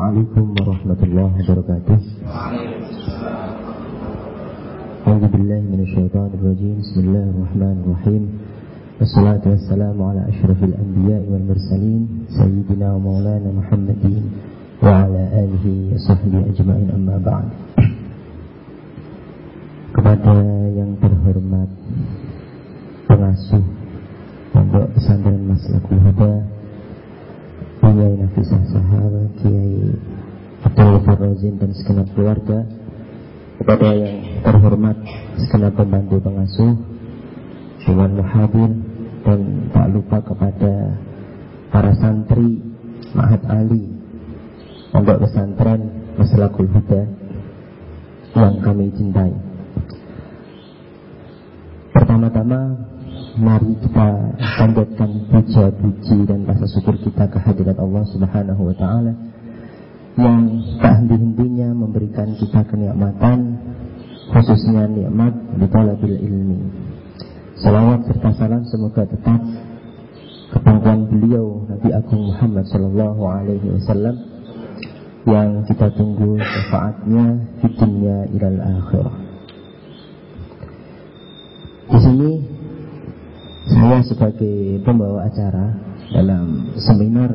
Assalamualaikum warahmatullahi wabarakatuh. أعوذ بالله من الشيطان الرجيم. بسم الله الرحمن الرحيم. والصلاة والسلام على أشرف الأنبياء والمرسلين سيدنا ومولانا محمد وعلى آله وصحبه أجمعين. أما بعد kepada yang terhormat pengasuh pondok pesantren Maslakul Huda Kiai Nafisah Sahar Kiai Abdul Farozin dan segenap keluarga kepada yang terhormat segenap pembantu pengasuh Dewan Muhadir dan tak lupa kepada para santri Mahat Ali Pondok pesantren Maslakul Huda yang kami cintai. Pertama-tama mari kita panjatkan puja-puji dan rasa syukur kita kehadirat Allah Subhanahu wa taala yang tak henti-hentinya memberikan kita kenikmatan khususnya nikmat bitalabil ilmi. Salawat serta salam semoga tetap kepangkuan beliau Nabi Agung Muhammad Sallallahu Alaihi Wasallam yang kita tunggu syafaatnya di dunia ilal akhirah. Di sini saya sebagai pembawa acara dalam seminar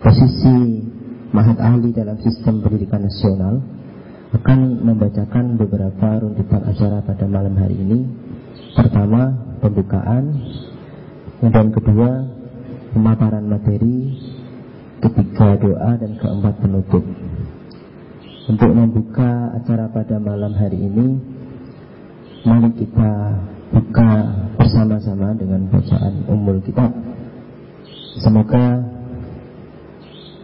posisi Mahat Ahli dalam sistem pendidikan nasional akan membacakan beberapa runtutan acara pada malam hari ini. Pertama, pembukaan, kemudian kedua, pemaparan materi, ketiga doa dan keempat penutup. Untuk membuka acara pada malam hari ini, mari kita buka bersama-sama dengan bacaan umul kitab. Semoga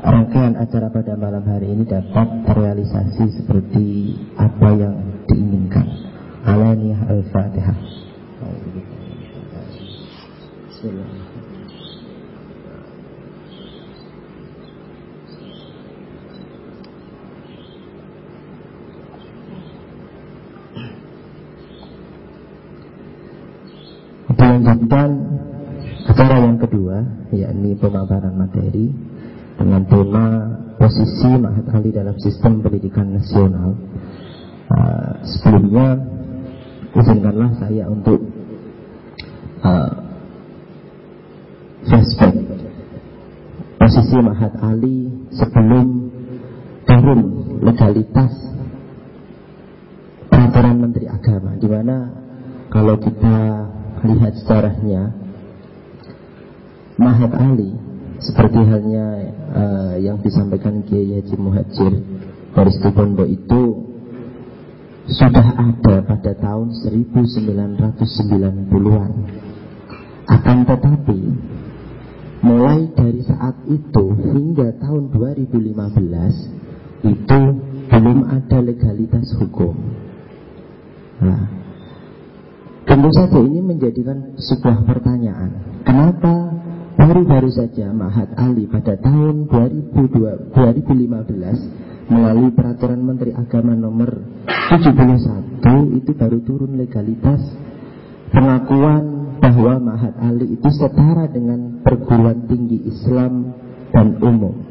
rangkaian acara pada malam hari ini dapat terrealisasi seperti apa yang diinginkan. Alaniyah Al-Fatihah. Bismillah. Dilanjutkan acara yang kedua yakni pemaparan materi dengan tema posisi Mahat Ali dalam sistem pendidikan nasional. Uh, sebelumnya izinkanlah saya untuk uh, flashback posisi Mahat Ali sebelum turun legalitas peraturan Menteri Agama, di mana kalau kita lihat sejarahnya Mahat Ali seperti halnya uh, yang disampaikan Kiai Haji Muhajir dari Pondok itu sudah ada pada tahun 1990-an. Akan tetapi mulai dari saat itu hingga tahun 2015 itu belum ada legalitas hukum. Nah, Tentu saja ini menjadikan sebuah pertanyaan. Kenapa baru-baru saja Mahat Ali pada tahun 2002, 2015 melalui peraturan Menteri Agama nomor 71 itu baru turun legalitas pengakuan bahwa Mahat Ali itu setara dengan perguruan tinggi Islam dan umum.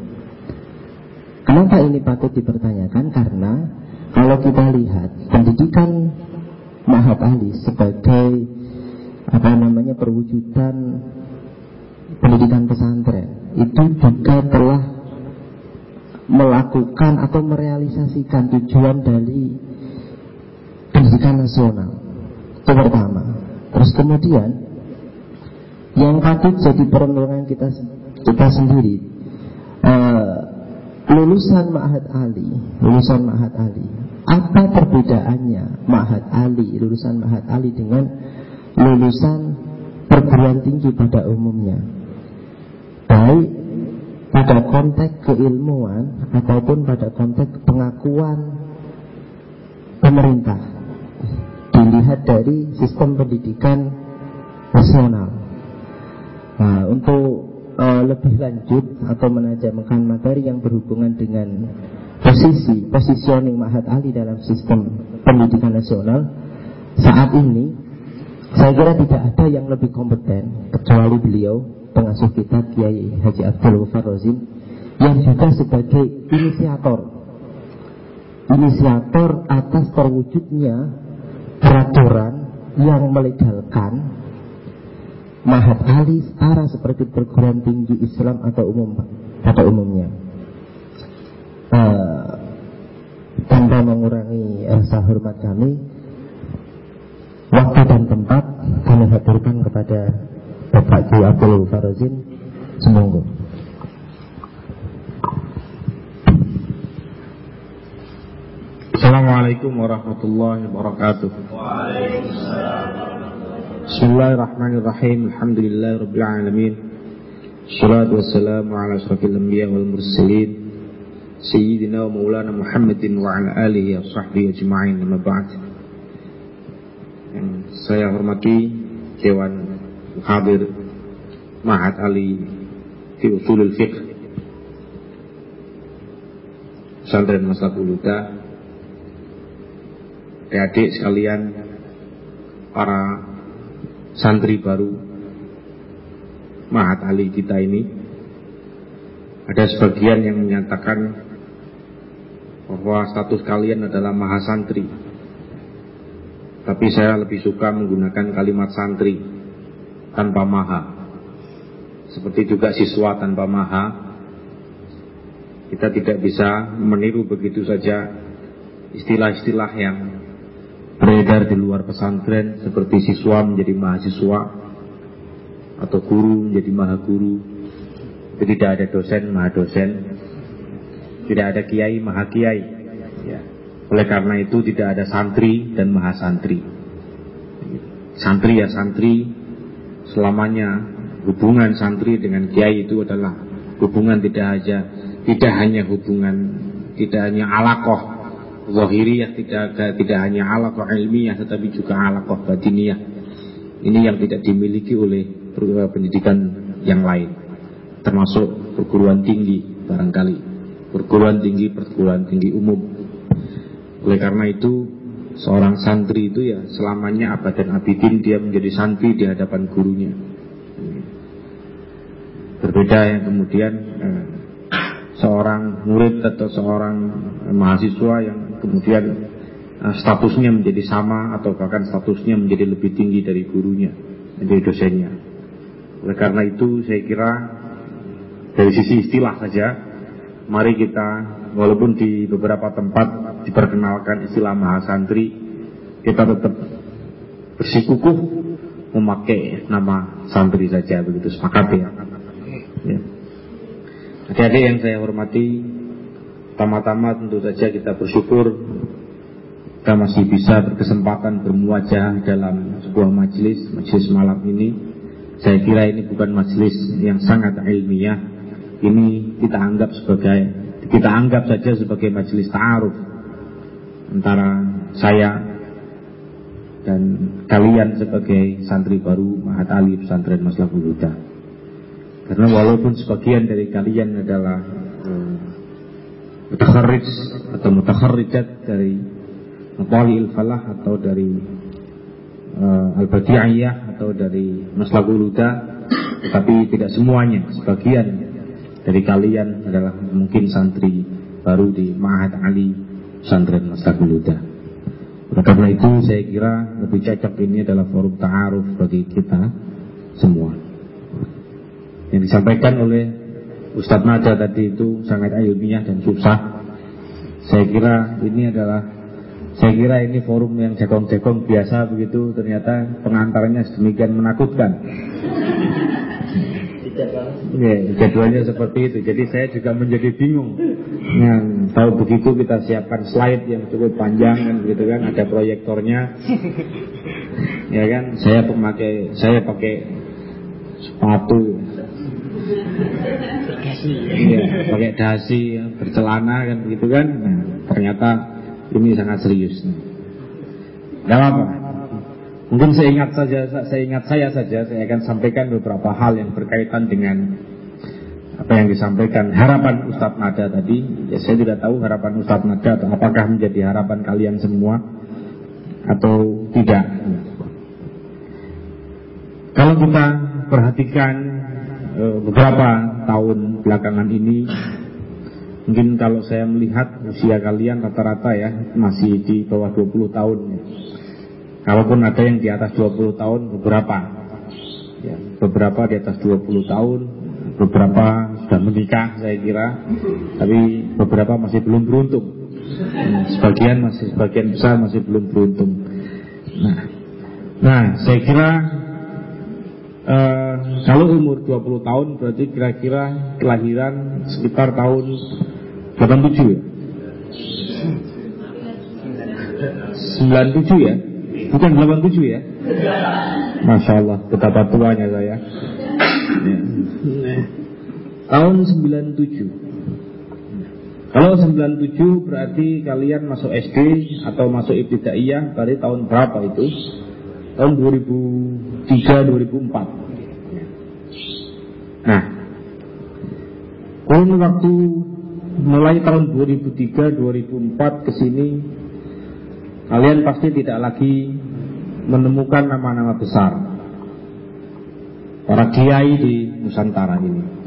Kenapa ini patut dipertanyakan? Karena kalau kita lihat pendidikan Mahat Ali sebagai apa namanya perwujudan pendidikan pesantren. Itu juga telah melakukan atau merealisasikan tujuan dari pendidikan nasional. Itu pertama. Terus kemudian yang patut jadi perlindungan kita kita sendiri uh, lulusan Mahat Ali lulusan Mahat Ali apa perbedaannya Mahat Ali, lulusan Mahat Ali dengan lulusan perguruan tinggi pada umumnya? Baik pada konteks keilmuan ataupun pada konteks pengakuan pemerintah dilihat dari sistem pendidikan nasional. Nah, untuk uh, lebih lanjut atau menajamkan materi yang berhubungan dengan posisi positioning Mahat Ali dalam sistem pendidikan nasional saat ini saya kira tidak ada yang lebih kompeten kecuali beliau pengasuh kita Kiai Haji Abdul Farozin yang juga sebagai inisiator inisiator atas terwujudnya peraturan yang melegalkan Mahat Ali setara seperti perguruan tinggi Islam atau umum pada umumnya. Uh, tanpa mengurangi rasa hormat kami, waktu dan tempat kami hadirkan kepada Bapak Ki Abdul Farozin Semonggo. Assalamualaikum warahmatullahi wabarakatuh. Bismillahirrahmanirrahim. Alhamdulillahirabbil alamin. Salatu wassalamu ala asrafil anbiya sayyidina wa maulana Muhammadin wa ajma'in amma ba'd. Yang saya hormati Dewan Hadir Mahat Ali fi Usulul Fiqh. Pesantren Masa Buluda. Adik sekalian para santri baru Mahat Ali kita ini. Ada sebagian yang menyatakan bahwa status kalian adalah maha santri tapi saya lebih suka menggunakan kalimat santri tanpa maha. Seperti juga siswa tanpa maha. Kita tidak bisa meniru begitu saja istilah-istilah yang beredar di luar pesantren seperti siswa menjadi mahasiswa atau guru menjadi maha guru tidak ada dosen maha dosen tidak ada kiai maha kiai ya. oleh karena itu tidak ada santri dan maha santri santri ya santri selamanya hubungan santri dengan kiai itu adalah hubungan tidak aja tidak hanya hubungan tidak hanya alakoh zahiriyah tidak tidak hanya alaqah ilmiah tetapi juga alaqah batiniyah. Ini yang tidak dimiliki oleh pendidikan yang lain termasuk perguruan tinggi barangkali perguruan tinggi perguruan tinggi umum oleh karena itu seorang santri itu ya selamanya abad dan abidin dia menjadi santri di hadapan gurunya berbeda yang kemudian eh, seorang murid atau seorang mahasiswa yang kemudian uh, statusnya menjadi sama atau bahkan statusnya menjadi lebih tinggi dari gurunya, menjadi dosennya. Oleh karena itu saya kira dari sisi istilah saja, mari kita walaupun di beberapa tempat diperkenalkan istilah mahasantri, kita tetap bersikukuh memakai nama santri saja begitu sepakat ya. ya. Yang saya hormati, Pertama-tama tentu saja kita bersyukur kita masih bisa berkesempatan bermuajah dalam sebuah majelis, majelis malam ini. Saya kira ini bukan majelis yang sangat ilmiah. Ini kita anggap sebagai kita anggap saja sebagai majelis ta'aruf antara saya dan kalian sebagai santri baru Mahat Ali Pesantren Maslahul Huda. Karena walaupun sebagian dari kalian adalah eh, mutakharrij atau mutakharrijat dari Mutali falah atau dari uh, Al-Badi'iyah atau dari Maslahul Huda tetapi tidak semuanya sebagian dari kalian adalah mungkin santri baru di Ma'had Ali Santren Maslahul Huda oleh karena itu saya kira lebih cocok ini adalah forum ta'aruf bagi kita semua yang disampaikan oleh Ustadz Nada tadi itu sangat ilmiah dan susah. Saya kira ini adalah saya kira ini forum yang jagong-jagong biasa begitu ternyata pengantarnya sedemikian menakutkan. Ya, jadwalnya seperti itu. Jadi saya juga menjadi bingung. Yang tahu begitu kita siapkan slide yang cukup panjang kan gitu kan, ada proyektornya. Ya kan, saya pemakai saya pakai sepatu Iya, pakai dasi, ya, bercelana kan begitu kan. Nah, ternyata ini sangat serius. Tidak apa. Mungkin saya ingat saja, saya ingat saya saja, saya akan sampaikan beberapa hal yang berkaitan dengan apa yang disampaikan harapan Ustadz Nada tadi. Ya, saya tidak tahu harapan Ustadz Nada atau apakah menjadi harapan kalian semua atau tidak. Kalau kita perhatikan Eh, beberapa tahun belakangan ini Mungkin kalau saya melihat usia kalian rata-rata ya masih di bawah 20 tahun. Kalaupun ada yang di atas 20 tahun beberapa. Ya, beberapa di atas 20 tahun, beberapa sudah menikah saya kira, tapi beberapa masih belum beruntung. Hmm, sebagian masih sebagian besar masih belum beruntung. Nah, nah saya kira uh, kalau umur 20 tahun berarti kira-kira kelahiran sekitar tahun 87 ya? 97 ya? Bukan 87 ya? Masya Allah, betapa tuanya saya. Ya. Tahun 97. Kalau 97 berarti kalian masuk SD atau masuk ibtidaiyah berarti tahun berapa itu? Tahun 2003 2004. Nah, kurun waktu mulai tahun 2003 2004 ke sini kalian pasti tidak lagi menemukan nama-nama besar para kiai di Nusantara ini.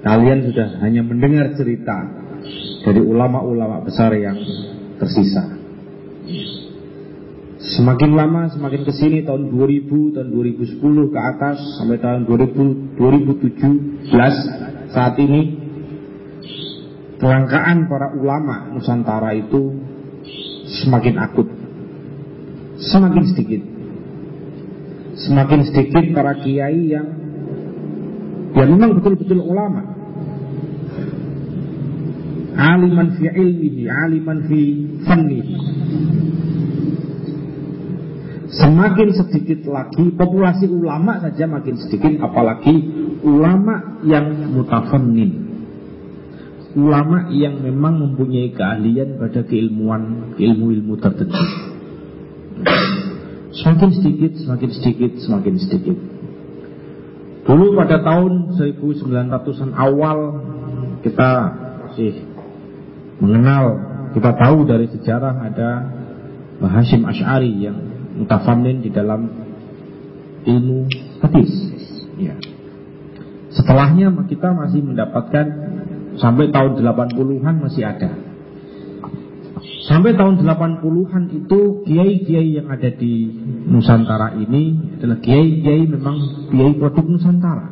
Kalian sudah hanya mendengar cerita dari ulama-ulama besar yang tersisa. Semakin lama semakin ke sini tahun 2000, tahun 2010 ke atas sampai tahun 2000, 2017 saat ini kelangkaan para ulama Nusantara itu semakin akut, semakin sedikit, semakin sedikit para kiai yang ya memang betul-betul ulama, aliman fi ilmihi, aliman fi fannihi. Semakin sedikit lagi populasi ulama saja makin sedikit apalagi ulama yang mutafannin ulama yang memang mempunyai keahlian pada keilmuan ilmu-ilmu tertentu. Semakin sedikit, semakin sedikit, semakin sedikit. Dulu pada tahun 1900-an awal kita masih mengenal, kita tahu dari sejarah ada Hashim Ash'ari yang mutafamin di dalam ilmu hadis. Ya. Setelahnya kita masih mendapatkan Sampai tahun 80-an masih ada. Sampai tahun 80-an itu kiai-kiai yang ada di Nusantara ini adalah kiai-kiai memang kiai produk Nusantara.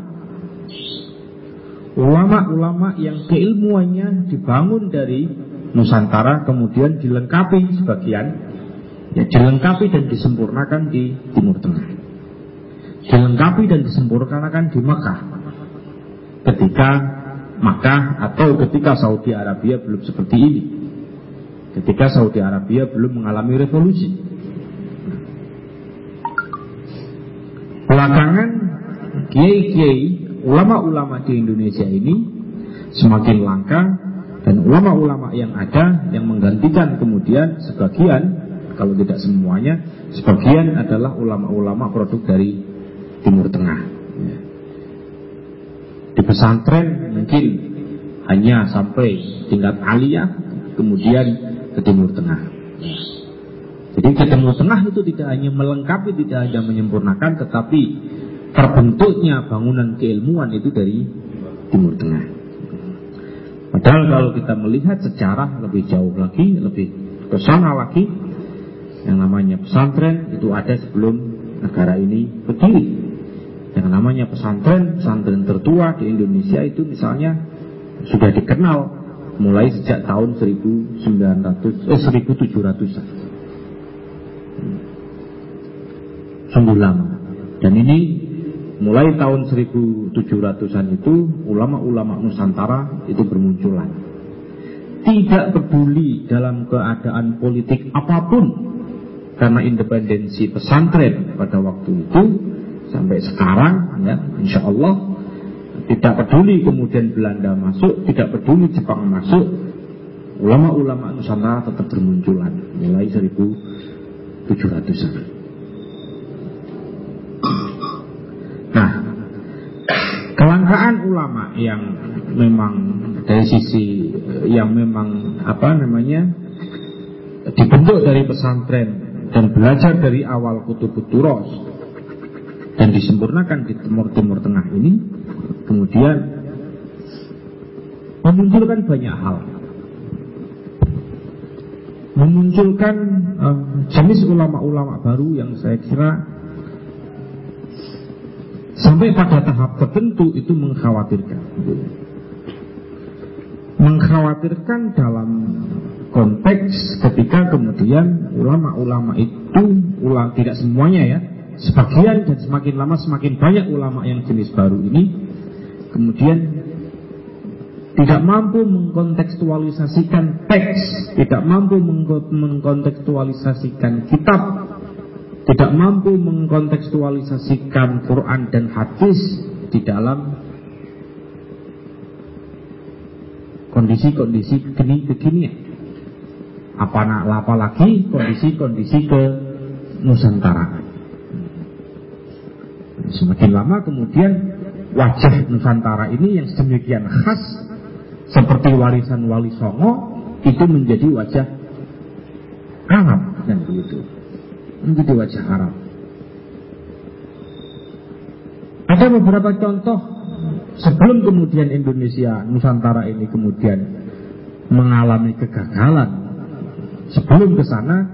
Ulama-ulama yang keilmuannya dibangun dari Nusantara kemudian dilengkapi sebagian ya dilengkapi dan disempurnakan di Timur Tengah. Dilengkapi dan disempurnakan di Mekah. Ketika maka atau ketika Saudi Arabia belum seperti ini. Ketika Saudi Arabia belum mengalami revolusi. Belakangan kiai-kiai ulama-ulama di Indonesia ini semakin langka dan ulama-ulama yang ada yang menggantikan kemudian sebagian kalau tidak semuanya sebagian adalah ulama-ulama produk dari Timur Tengah di pesantren mungkin hanya sampai tingkat aliyah, kemudian ke Timur Tengah. Jadi ke Timur Tengah itu tidak hanya melengkapi, tidak hanya menyempurnakan, tetapi terbentuknya bangunan keilmuan itu dari Timur Tengah. Padahal kalau kita melihat sejarah lebih jauh lagi, lebih ke sana lagi, yang namanya pesantren itu ada sebelum negara ini berdiri. Yang namanya pesantren, pesantren tertua di Indonesia itu misalnya sudah dikenal mulai sejak tahun 1900 eh 1700-an. Sungguh lama. Dan ini mulai tahun 1700-an itu ulama-ulama Nusantara itu bermunculan. Tidak peduli dalam keadaan politik apa pun karena independensi pesantren pada waktu itu sampai sekarang ya insya Allah tidak peduli kemudian Belanda masuk tidak peduli Jepang masuk ulama-ulama Nusantara tetap bermunculan mulai 1700-an nah kelangkaan ulama yang memang dari sisi yang memang apa namanya dibentuk dari pesantren dan belajar dari awal kutub turos dan disempurnakan di Timur Timur Tengah ini kemudian memunculkan banyak hal. Memunculkan uh, jenis ulama-ulama baru yang saya kira sampai pada tahap tertentu itu mengkhawatirkan. Mengkhawatirkan dalam konteks ketika kemudian ulama-ulama itu ulang tidak semuanya ya sebagian dan semakin lama semakin banyak ulama yang jenis baru ini kemudian tidak mampu mengkontekstualisasikan teks, tidak mampu mengkontekstualisasikan kitab, tidak mampu mengkontekstualisasikan Quran dan hadis di dalam kondisi-kondisi begini apa apa lagi kondisi-kondisi ke Nusantara. Semakin lama kemudian wajah Nusantara ini yang sedemikian khas seperti warisan Wali Songo itu menjadi wajah Arab dan begitu menjadi wajah Arab. Ada beberapa contoh sebelum kemudian Indonesia Nusantara ini kemudian mengalami kegagalan sebelum ke sana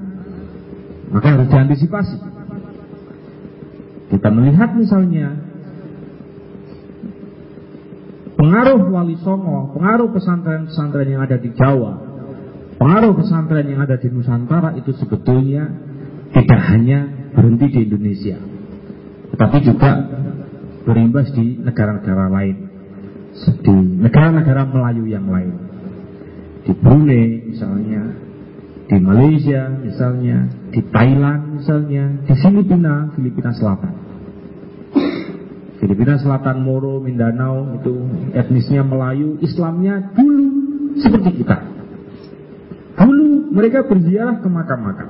maka harus diantisipasi. Kita melihat misalnya pengaruh Wali Songo, pengaruh pesantren-pesantren yang ada di Jawa, pengaruh pesantren yang ada di Nusantara itu sebetulnya tidak hanya berhenti di Indonesia, tetapi juga berimbas di negara-negara lain, di negara-negara Melayu yang lain, di Brunei misalnya, di Malaysia misalnya, di Thailand misalnya, di Filipina, Filipina Selatan. Filipina Selatan, Moro, Mindanao itu etnisnya Melayu, Islamnya dulu seperti kita. Dulu mereka berziarah ke makam-makam.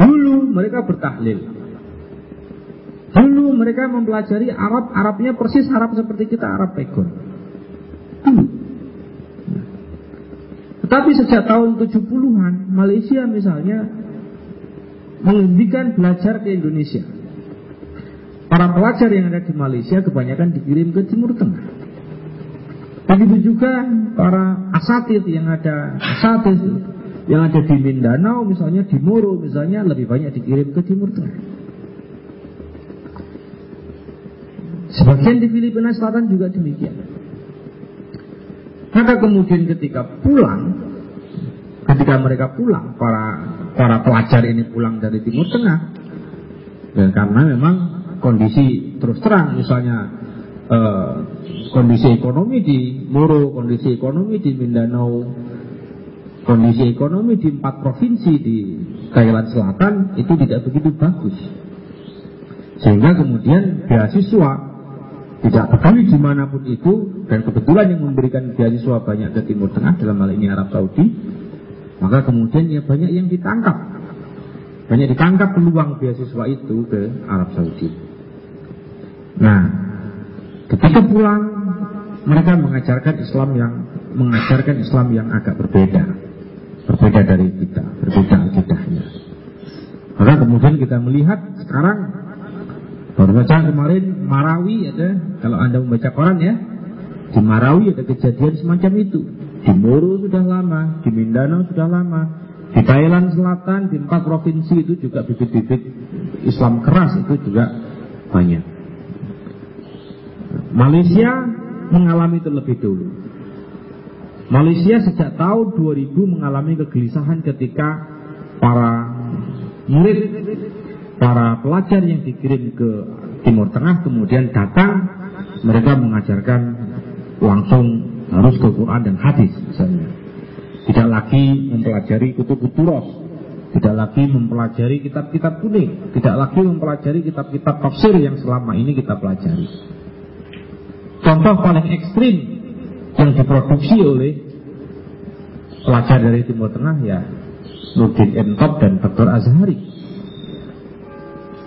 Dulu mereka bertahlil. Dulu mereka mempelajari Arab, Arabnya persis Arab seperti kita, Arab pegon. Dulu. Tetapi sejak tahun 70-an, Malaysia misalnya menghentikan belajar ke Indonesia. Para pelajar yang ada di Malaysia kebanyakan dikirim ke Timur Tengah. Begitu juga para asatid yang ada asatid yang ada di Mindanao misalnya di Moro misalnya lebih banyak dikirim ke Timur Tengah. Sebagian di Filipina Selatan juga demikian. Maka kemudian ketika pulang, ketika mereka pulang, para para pelajar ini pulang dari Timur Tengah, dan karena memang kondisi terus terang misalnya eh, kondisi ekonomi di Moro, kondisi ekonomi di Mindanao, kondisi ekonomi di empat provinsi di Thailand Selatan itu tidak begitu bagus. Sehingga kemudian beasiswa tidak peduli di mana pun itu dan kebetulan yang memberikan beasiswa banyak ke Timur Tengah dalam hal ini Arab Saudi maka kemudian ya banyak yang ditangkap banyak ditangkap peluang beasiswa itu ke Arab Saudi Nah, ketika pulang mereka mengajarkan Islam yang mengajarkan Islam yang agak berbeda, berbeda dari kita, berbeda akidahnya. Maka kemudian kita melihat sekarang baru baca kemarin Marawi ada, kalau anda membaca koran ya, di Marawi ada kejadian semacam itu. Di Moro sudah lama, di Mindanao sudah lama, di Thailand Selatan, di empat provinsi itu juga bibit-bibit Islam keras itu juga banyak. Malaysia mengalami terlebih dulu. Malaysia sejak tahun 2000 mengalami kegelisahan ketika para murid, para pelajar yang dikirim ke Timur Tengah kemudian datang, mereka mengajarkan langsung harus ke Quran dan hadis misalnya. Tidak lagi mempelajari kutub-kutub ros, tidak lagi mempelajari kitab-kitab kuning, tidak lagi mempelajari kitab-kitab tafsir yang selama ini kita pelajari. Contoh paling ekstrim yang diproduksi oleh pelajar dari Timur Tengah ya Nurdin Entop dan Dr. Azhari.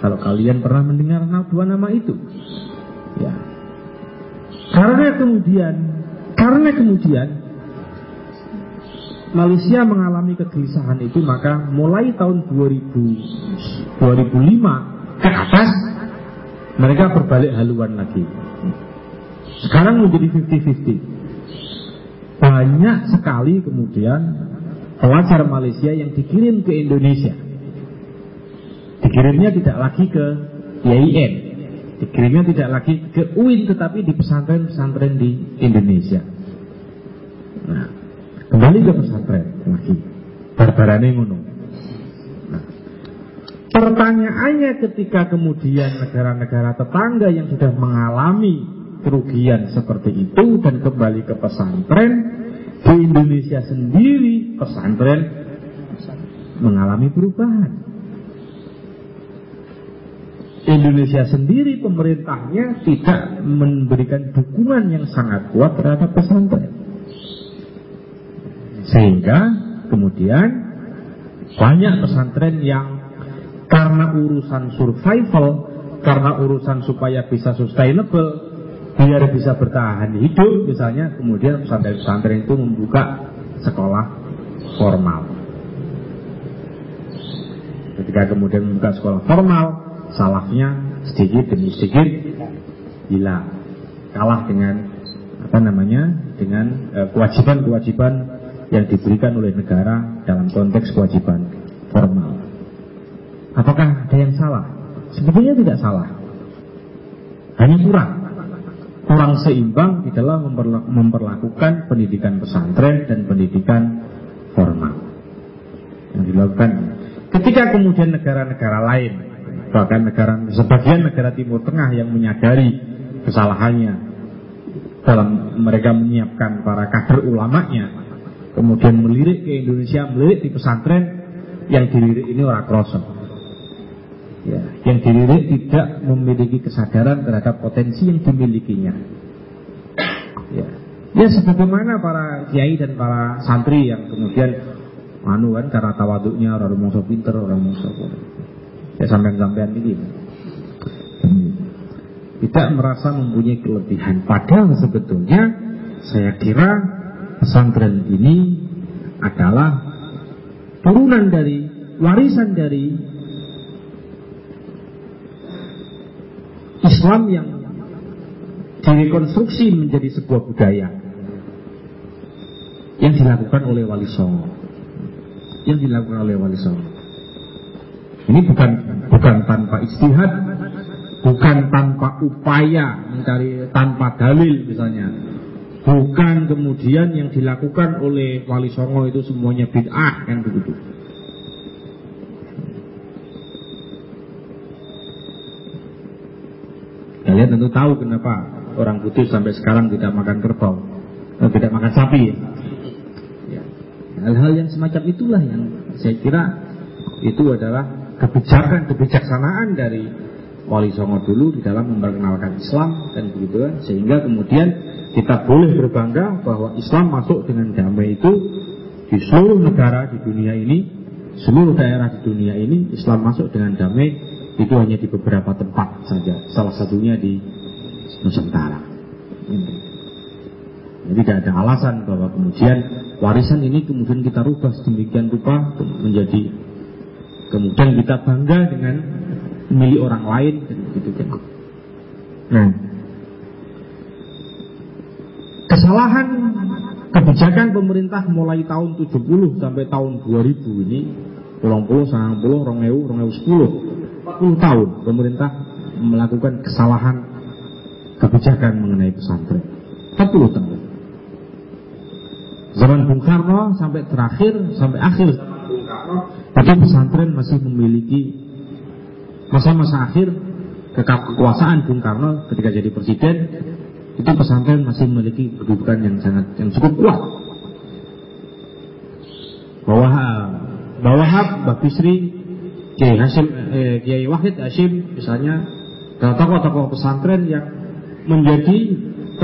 Kalau kalian pernah mendengar dua nama itu, ya. Karena kemudian, karena kemudian Malaysia mengalami kegelisahan itu maka mulai tahun 2000 2005 ke atas mereka berbalik haluan lagi sekarang menjadi 50-50. banyak sekali kemudian pelajar Malaysia yang dikirim ke Indonesia. Dikirimnya tidak lagi ke IAIN, dikirimnya tidak lagi ke UIN tetapi di pesantren-pesantren di Indonesia. Nah, kembali ke pesantren lagi. Barbarane ngono. Nah, pertanyaannya ketika kemudian negara-negara tetangga yang sudah mengalami kerugian seperti itu dan kembali ke pesantren di Indonesia sendiri pesantren mengalami perubahan. Indonesia sendiri pemerintahnya tidak memberikan dukungan yang sangat kuat terhadap pesantren. Sehingga kemudian banyak pesantren yang karena urusan survival, karena urusan supaya bisa sustainable, biar bisa bertahan hidup misalnya kemudian pesantren-pesantren itu membuka sekolah formal. Ketika kemudian membuka sekolah formal salahnya sedikit demi sedikit hilang kalah dengan apa namanya dengan eh, kewajiban-kewajiban yang diberikan oleh negara dalam konteks kewajiban formal. Apakah ada yang salah? Sebetulnya tidak salah. Hanya kurang kurang seimbang di dalam memperlakukan pendidikan pesantren dan pendidikan formal yang dilakukan. Ketika kemudian negara-negara lain, bahkan negara sebagian negara Timur Tengah yang menyadari kesalahannya dalam mereka menyiapkan para kader ulamanya, kemudian melirik ke Indonesia, melirik di pesantren, yang dilirik ini orang krosok. Ya, yang dilirik tidak memiliki kesadaran terhadap potensi yang dimilikinya. Ya, ya sebagaimana para kiai dan para santri yang kemudian anu kan karena tawaduknya orang mongso pinter orang mongso ya sampean-sampean ini. Tidak merasa mempunyai kelebihan. Padahal sebetulnya saya kira pesantren ini adalah turunan dari warisan dari Islam yang direkonstruksi menjadi sebuah budaya yang dilakukan oleh Wali Songo. Yang dilakukan oleh Wali Songo. Ini bukan bukan tanpa istihad bukan tanpa upaya mencari tanpa dalil misalnya. Bukan kemudian yang dilakukan oleh Wali Songo itu semuanya bid'ah kan begitu Kalian tentu tahu kenapa orang putih sampai sekarang tidak makan kerbau, atau tidak makan sapi. Ya. Hal-hal yang semacam itulah yang saya kira itu adalah kebijakan kebijaksanaan dari Wali Songo dulu di dalam memperkenalkan Islam dan begitu kan sehingga kemudian kita boleh berbangga bahwa Islam masuk dengan damai itu di seluruh negara di dunia ini seluruh daerah di dunia ini Islam masuk dengan damai itu hanya di beberapa tempat saja. Salah satunya di Nusantara. Jadi tidak ada alasan bahwa kemudian warisan ini kemudian kita rubah sedemikian rupa menjadi kemudian kita bangga dengan milik orang lain dan begitu kan. Nah, kesalahan kebijakan pemerintah mulai tahun 70 sampai tahun 2000 ini, pulang puluh, sangat puluh, rongewu, rongewu sepuluh 40 tahun pemerintah melakukan kesalahan kebijakan mengenai pesantren. 40 tahun. Zaman Bung Karno sampai terakhir, sampai akhir zaman Bung Karno, tapi pesantren masih memiliki masa-masa akhir kekuasaan Bung Karno ketika jadi presiden, itu pesantren masih memiliki kedudukan yang sangat yang cukup kuat. Bahwa bahwa Mbak Bisri Kiai Hashim, eh, Kiai Wahid Hashim misalnya tokoh-tokoh pesantren yang menjadi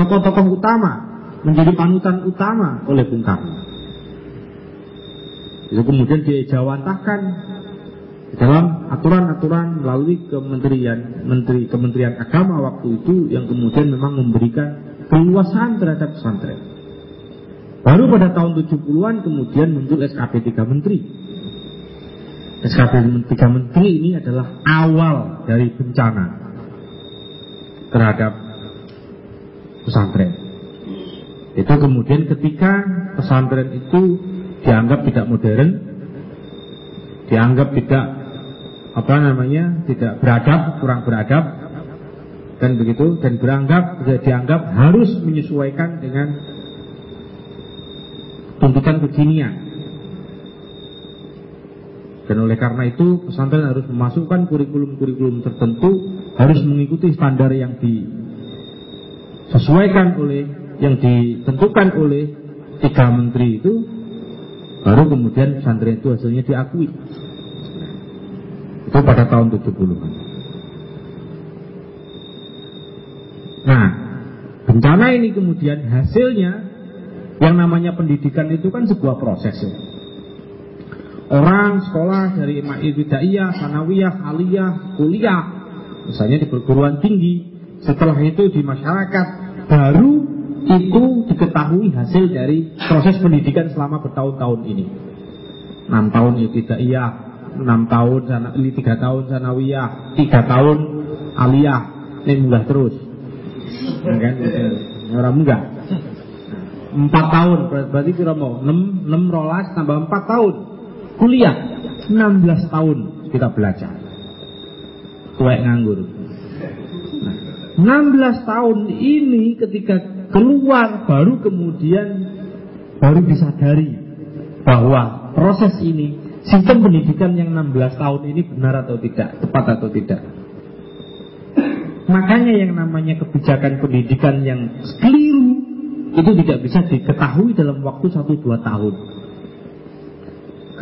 tokoh-tokoh utama, menjadi panutan utama oleh Bung Karno. Itu kemudian dijawantahkan dalam aturan-aturan melalui kementerian menteri kementerian agama waktu itu yang kemudian memang memberikan keluasan terhadap pesantren. Baru pada tahun 70-an kemudian muncul SKP 3 Menteri SKP tiga menteri ini adalah awal dari bencana terhadap pesantren. Itu kemudian ketika pesantren itu dianggap tidak modern, dianggap tidak apa namanya, tidak beradab, kurang beradab, dan begitu, dan beranggap dianggap harus menyesuaikan dengan tuntutan kekinian. Dan oleh karena itu pesantren harus memasukkan kurikulum-kurikulum tertentu harus mengikuti standar yang disesuaikan oleh yang ditentukan oleh tiga menteri itu baru kemudian pesantren itu hasilnya diakui itu pada tahun 70-an nah bencana ini kemudian hasilnya yang namanya pendidikan itu kan sebuah proses ya. Orang sekolah dari ibtidaiyah, sanawiyah, aliyah, kuliah misalnya di perguruan tinggi setelah itu di masyarakat baru itu diketahui hasil dari proses pendidikan selama bertahun-tahun ini. 6 tahun iya, 6 tahun sana, ini 3 tahun sanawiyah, 3 tahun aliyah, ini munggah terus. Kan? Orang munggah. 4 tahun, berarti kira mau 6, 6 rolas tambah 4 tahun. Kuliah, 16 tahun kita belajar. Tuwek nganggur. Nah, 16 tahun ini ketika keluar baru kemudian baru disadari bahwa proses ini sistem pendidikan yang 16 tahun ini benar atau tidak, tepat atau tidak. Makanya yang namanya kebijakan pendidikan yang keliru itu tidak bisa diketahui dalam waktu 1-2 tahun.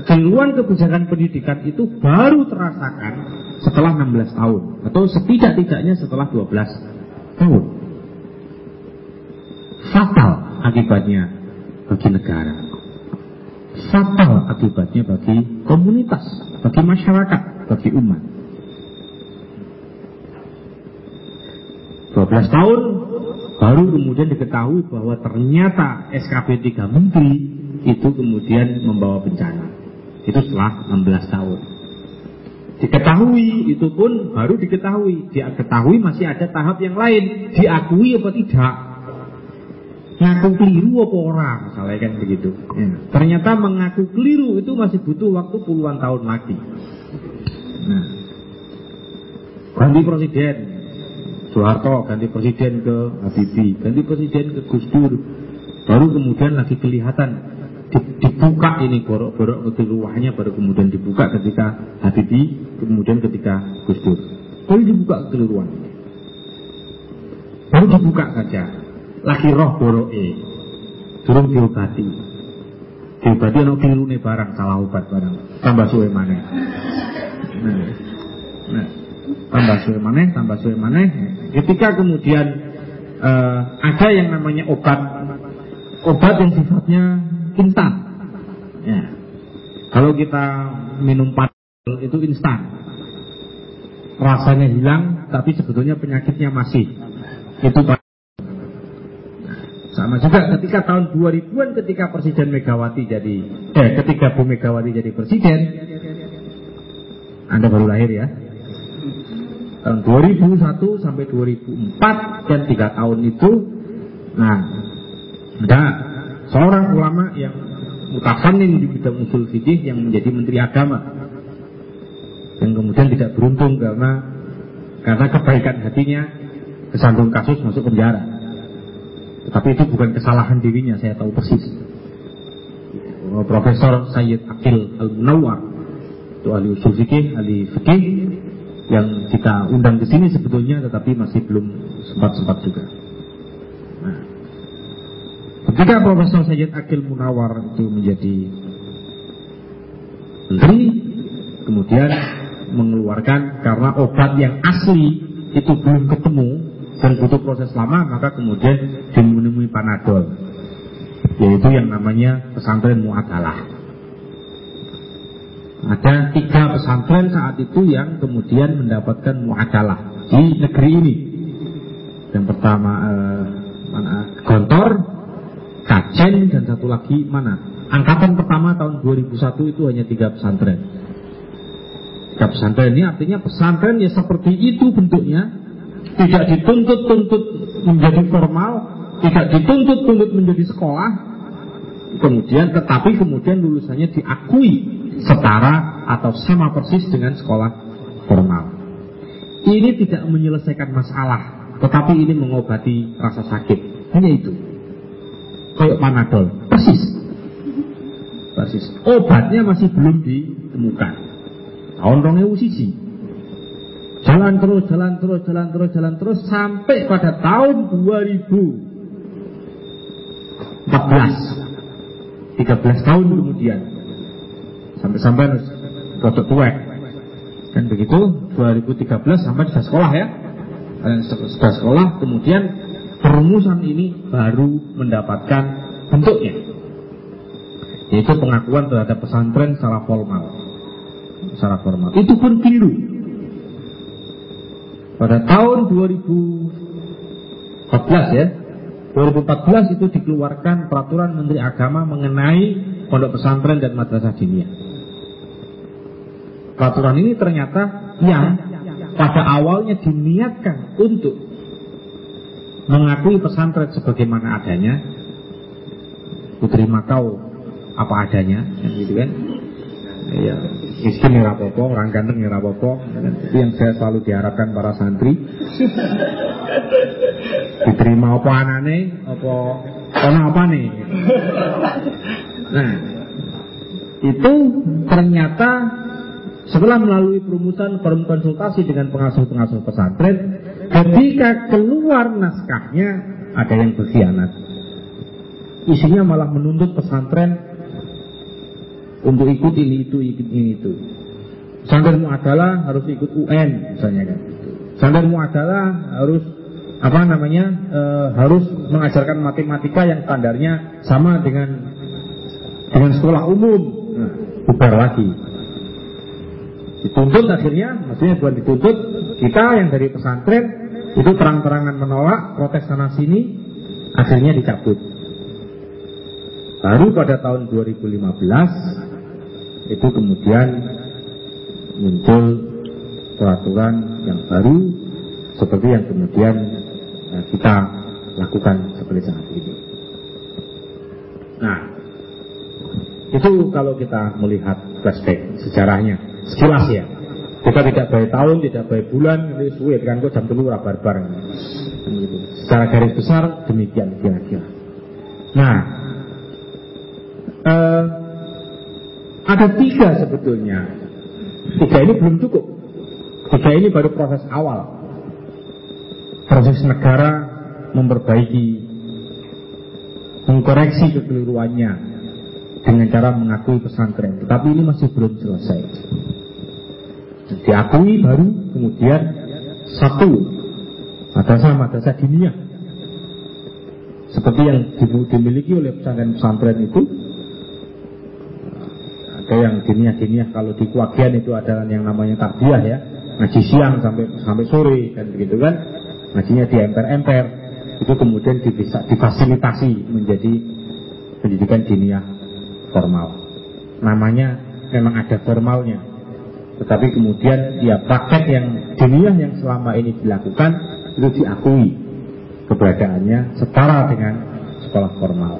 Kekeliruan kebijakan pendidikan itu baru terasakan setelah 16 tahun atau setidak-tidaknya setelah 12 tahun fatal akibatnya bagi negara. Fatal akibatnya bagi komunitas, bagi masyarakat, bagi umat. 12 tahun baru kemudian diketahui bahwa ternyata SKP 3 Menteri itu kemudian membawa bencana. Itu setelah 16 tahun. Diketahui itu pun baru diketahui. Dia ketahui masih ada tahap yang lain. Diakui apa tidak? ngaku keliru apa orang misalnya kan begitu ya. ternyata mengaku keliru itu masih butuh waktu puluhan tahun lagi nah ganti presiden Soeharto ganti presiden ke Habibie ganti presiden ke Gus Dur baru kemudian lagi kelihatan dibuka ini borok-borok kekeliruannya baru kemudian dibuka ketika Habibie kemudian ketika Gus Dur baru dibuka kekeliruan baru dibuka saja. Lagi roh boroke. Durung diobati. Diobati ana kilune barang salah obat barang. Tambah suwe maneh. Nah, nah. Tambah suwe maneh tambah suwe maneh. Ketika kemudian uh, ada yang namanya obat. Obat yang sifatnya instan. Ya. Kalau kita minum padel itu instan. Rasanya hilang tapi sebetulnya penyakitnya masih. Itu sama juga ketika tahun 2000-an ketika Presiden Megawati jadi eh ketika Bu Megawati jadi presiden Anda baru lahir ya. Tahun 2001 sampai 2004 dan tiga tahun itu nah ada seorang ulama yang mutafanin di bidang usul fikih yang menjadi menteri agama yang kemudian tidak beruntung karena karena kebaikan hatinya kesandung kasus masuk penjara. Tapi itu bukan kesalahan dirinya, saya tahu persis. Profesor Sayyid Akil Al-Munawar itu ahli usul fikih, ahli fikih yang kita undang ke sini sebetulnya tetapi masih belum sempat-sempat juga. Ketika Profesor Sayyid Akil Munawar itu menjadi menteri, kemudian mengeluarkan karena obat yang asli itu belum ketemu dan butuh proses lama maka kemudian menemui panadol yaitu yang namanya pesantren muakalah ada tiga pesantren saat itu yang kemudian mendapatkan muakalah di negeri ini. Yang pertama eh, Gontor Kacen dan satu lagi mana angkatan pertama tahun 2001 itu hanya tiga pesantren tiga pesantren ini artinya pesantren ya seperti itu bentuknya tidak dituntut-tuntut menjadi formal, tidak dituntut-tuntut menjadi sekolah, kemudian tetapi kemudian lulusannya diakui setara atau sama persis dengan sekolah formal. Ini tidak menyelesaikan masalah, tetapi ini mengobati rasa sakit. Hanya itu. Kayak panadol, persis. Persis. Obatnya masih belum ditemukan. Tahun rongnya siji. Jalan terus, jalan terus, jalan terus, jalan terus sampai pada tahun 2014. 13 tahun kemudian. Sampai-sampai rotok tuwek. Dan begitu 2013 sampai sudah sekolah ya. Dan sudah sekolah kemudian perumusan ini baru mendapatkan bentuknya. Yaitu pengakuan terhadap pesantren secara formal. Secara formal. Itu pun keliru. Pada tahun 2014 ya, 2014 itu dikeluarkan peraturan Menteri Agama mengenai pondok pesantren dan madrasah diniyah. Peraturan ini ternyata yang pada awalnya diniatkan untuk mengakui pesantren sebagaimana adanya, putri Makau apa adanya, gitu kan? Ya, miskin ya rapopo, orang ganteng ya rapopo. Itu yang saya selalu diharapkan para santri. Diterima apa anane, apa ono apa nih. Nah, itu ternyata setelah melalui perumusan forum konsultasi dengan pengasuh-pengasuh pesantren, ketika keluar naskahnya ada yang berkhianat. Isinya malah menuntut pesantren untuk ikut ini itu ikut ini itu. Sandarmu adalah harus ikut UN misalnya kan. Sandarmu adalah harus apa namanya e, harus mengajarkan matematika yang standarnya sama dengan dengan sekolah umum. Nah, bubar lagi dituntut akhirnya maksudnya bukan dituntut kita yang dari pesantren itu terang-terangan menolak protes sana sini akhirnya dicabut baru pada tahun 2015 itu kemudian muncul peraturan yang baru seperti yang kemudian eh, kita lakukan seperti saat ini. Nah, itu kalau kita melihat flashback sejarahnya, sekilas ya. Kita tidak baik tahun, tidak baik bulan, ini suwe kan kok jam dulu barbar. Gitu. Secara garis besar demikian kira-kira. Nah, eh, ada tiga sebetulnya. Tiga ini belum cukup. Tiga ini baru proses awal. Proses negara memperbaiki, mengkoreksi kekeliruannya dengan cara mengakui pesantren. Tetapi ini masih belum selesai. Diakui baru kemudian satu madrasah-madrasah dunia seperti yang dimiliki oleh pesantren-pesantren itu ada yang diniah-diniah kalau di kuagian itu ada yang namanya tarbiyah ya ngaji siang sampai sampai sore dan begitu kan ngajinya di emper-emper itu kemudian bisa difasilitasi menjadi pendidikan diniah formal. Namanya memang ada formalnya tetapi kemudian ya praktek yang diniah yang selama ini dilakukan itu diakui keberadaannya setara dengan sekolah formal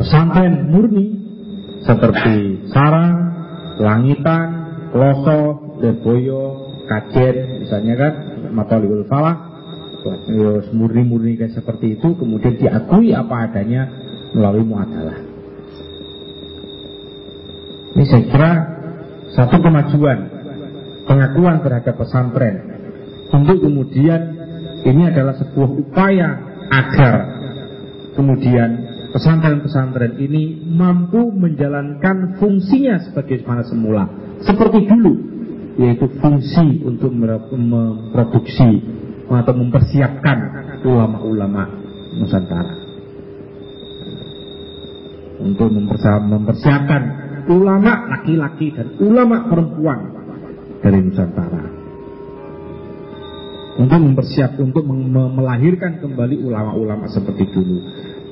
pesantren murni seperti sarang, langitan, loso, deboyo, kajen, misalnya kan, matoliul falah, murni-murni kayak seperti itu, kemudian diakui apa adanya melalui muadalah. Ini saya kira satu kemajuan pengakuan terhadap pesantren. Untuk kemudian ini adalah sebuah upaya agar kemudian pesantren-pesantren ini mampu menjalankan fungsinya sebagai mana semula. Seperti dulu yaitu fungsi untuk memproduksi atau mempersiapkan ulama-ulama Nusantara. Untuk mempersiapkan ulama laki-laki dan ulama perempuan dari Nusantara untuk mempersiap untuk melahirkan kembali ulama-ulama seperti dulu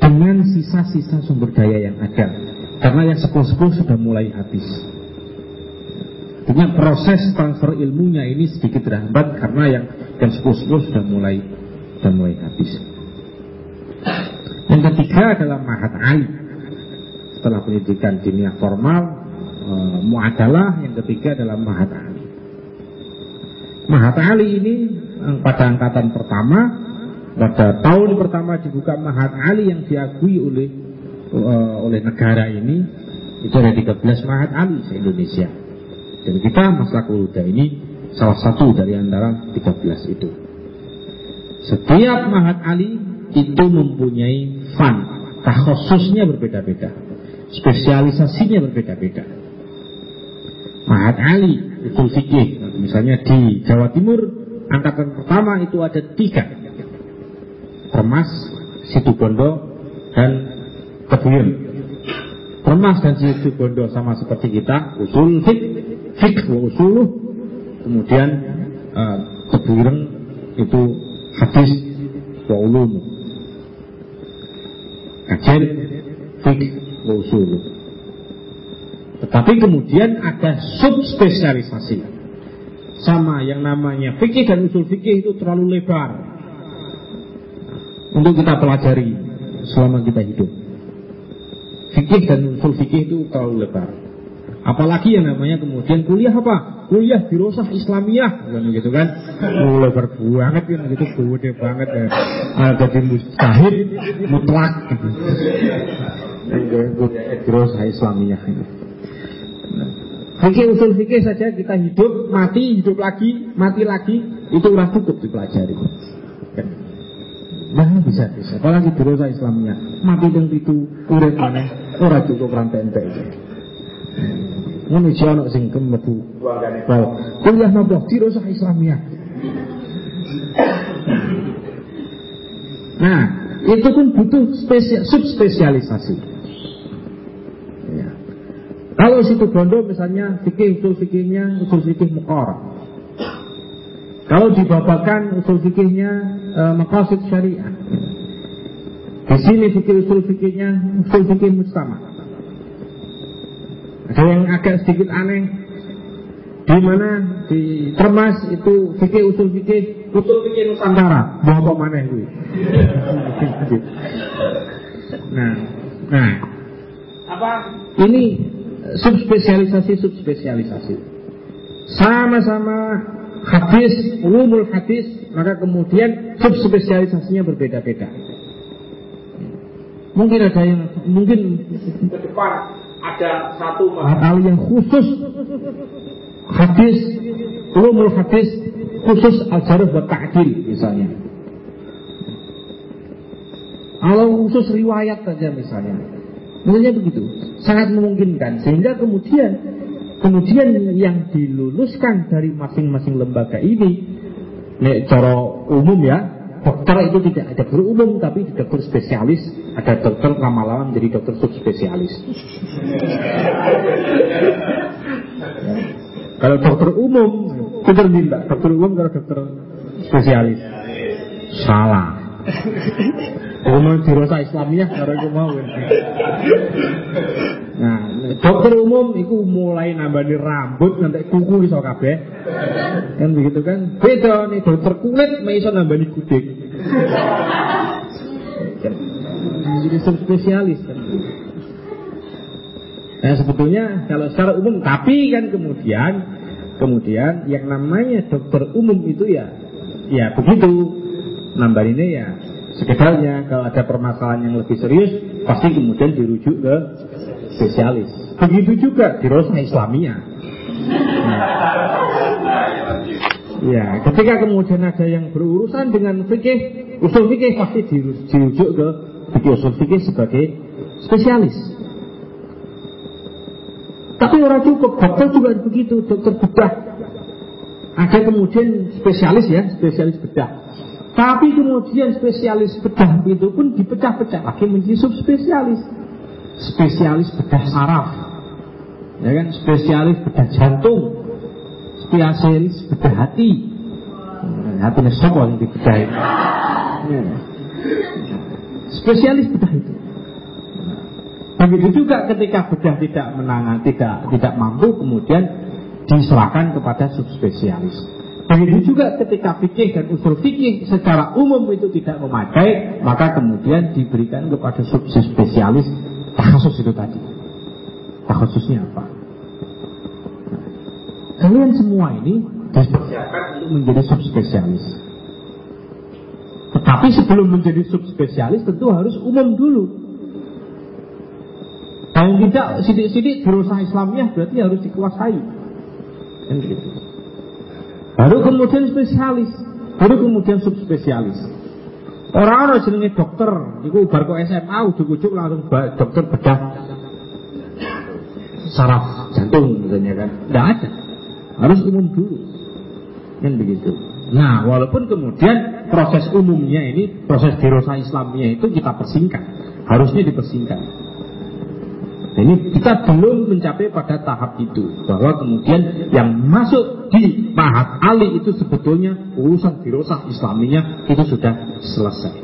dengan sisa-sisa sumber daya yang ada. Karena yang sepuh-sepuh sudah mulai habis. Dengan proses transfer ilmunya ini sedikit terhambat karena yang yang sepuh-sepuh sudah mulai sudah mulai habis. Yang ketiga adalah Mahat Ali. Setelah pendidikan diniyah formal, e, muadalah, yang ketiga adalah Mahat Ali. Mahat Ali ini eh, pada angkatan pertama, pada tahun pertama dibuka Mahat Ali yang diakui oleh e, oleh negara ini, itu ada 13 Mahat Ali di Indonesia. Dan kita masa Uluda ini salah satu dari antara 13 itu. Setiap Mahat Ali itu mempunyai fan, khususnya berbeda-beda, spesialisasinya berbeda-beda. Mahat Ali itu fikih, misalnya di Jawa Timur angkatan pertama itu ada tiga, Permas, Situbondo, dan Kebuyen. Permas dan Situbondo sama seperti kita, usul fik, fik usuluh, kemudian uh, itu hadis wa ulum kajian fik wa usul tetapi kemudian ada subspesialisasi. Sama yang namanya fikih dan usul fikih itu terlalu lebar. Untuk kita pelajari selama kita hidup. Fikih dan usul fikih itu terlalu lebar. Apalagi yang namanya kemudian kuliah apa? Kuliah di Rosah Islamiyah. Kan gitu kan? Oh, lebar banget kan gitu gede banget ya. Ah, jadi mustahil mutlak gitu Rosah Islamiyah usul fikih saja kita hidup, mati, hidup lagi, mati lagi, itu udah cukup dipelajari. Nah bisa bisa. Apalagi dosa Islamnya mati dan itu urip mana orang cukup rantai. Ngono iki ana sing kemebu bal. Kuliah nopo dirosah Islamiyah. Nah, itu pun butuh spesial, subspesialisasi. Kalau situ bondo misalnya fikih usul fikihnya usul fikih mukor. Kalau dibabakan usul fikihnya e, maqasid syariah. Di sini fikih usul fikihnya usul fikih mustama. Ada yang agak sedikit aneh di mana di Termas itu fikih usul fikih usul fikih Nusantara bawa mana itu nah nah apa ini subspesialisasi subspesialisasi sama-sama hadis ulumul hadis maka kemudian subspesialisasinya berbeda-beda mungkin ada yang mungkin ke depan ada satu hal yang khusus hadis ulumul hadis khusus al-jarh wa ta'dil misalnya. Kalau khusus riwayat saja misalnya. Misalnya begitu. Sangat memungkinkan. Sehingga kemudian kemudian yang diluluskan dari masing-masing lembaga ini nek cara umum ya dokter itu tidak ada dokter umum tapi dokter spesialis. Ada dokter lama-lama menjadi dokter subspesialis. Kalau dokter umum dokter minta dokter umum kalau dokter spesialis. Salah Umum dirosa Islamiyah karena itu mau Nah, dokter umum itu mulai nambahin rambut nanti kuku iso kabeh. Kan begitu kan? Beda nih dokter kulit mau iso nambahin kudik. Jadi spesialis kan. Nah sebetulnya kalau secara umum tapi kan kemudian kemudian yang namanya dokter umum itu ya ya begitu nambahinnya ya sekedarnya kalau ada permasalahan yang lebih serius pasti kemudian dirujuk ke spesialis. Begitu juga di Rosna Islamia nah, ya ketika kemudian ada yang berurusan dengan fikih usul fikih pasti dirujuk ke fikih usul fikih sebagai spesialis. Tapi orang cukup dokter juga begitu dokter bedah. Ada kemudian spesialis ya spesialis bedah tapi kemudian spesialis bedah itu pun dipecah-pecah lagi menjadi subspesialis. Spesialis bedah saraf. Ya kan? Spesialis bedah jantung. Spesialis bedah hati. Hati siapa yang dibedah? Ya. Spesialis bedah itu. Begitu juga ketika bedah tidak menangan, tidak tidak mampu, kemudian diserahkan kepada subspesialis. Begitu juga ketika fikih dan usul fikih secara umum itu tidak memadai, maka kemudian diberikan kepada subspesialis takhusus itu tadi. Takhususnya apa? Kalian semua ini dipersiapkan untuk menjadi subspesialis. Tetapi sebelum menjadi subspesialis tentu harus umum dulu. Kalau tidak sidik-sidik berusaha Islamiyah berarti harus dikuasai. Kan gitu. Baru kemudian spesialis, baru kemudian subspesialis. Orang-orang jenenge dokter, itu bar kok SMA ujuk-ujuk langsung dokter bedah saraf jantung misalnya kan. Tidak ada. Harus umum dulu. Kan begitu. Nah, walaupun kemudian proses umumnya ini, proses dirosa Islamnya itu kita persingkat. Harusnya dipersingkat. Nah, ini kita belum mencapai pada tahap itu bahwa kemudian yang masuk di Mahat Ali itu sebetulnya urusan dirosah Islaminya itu sudah selesai.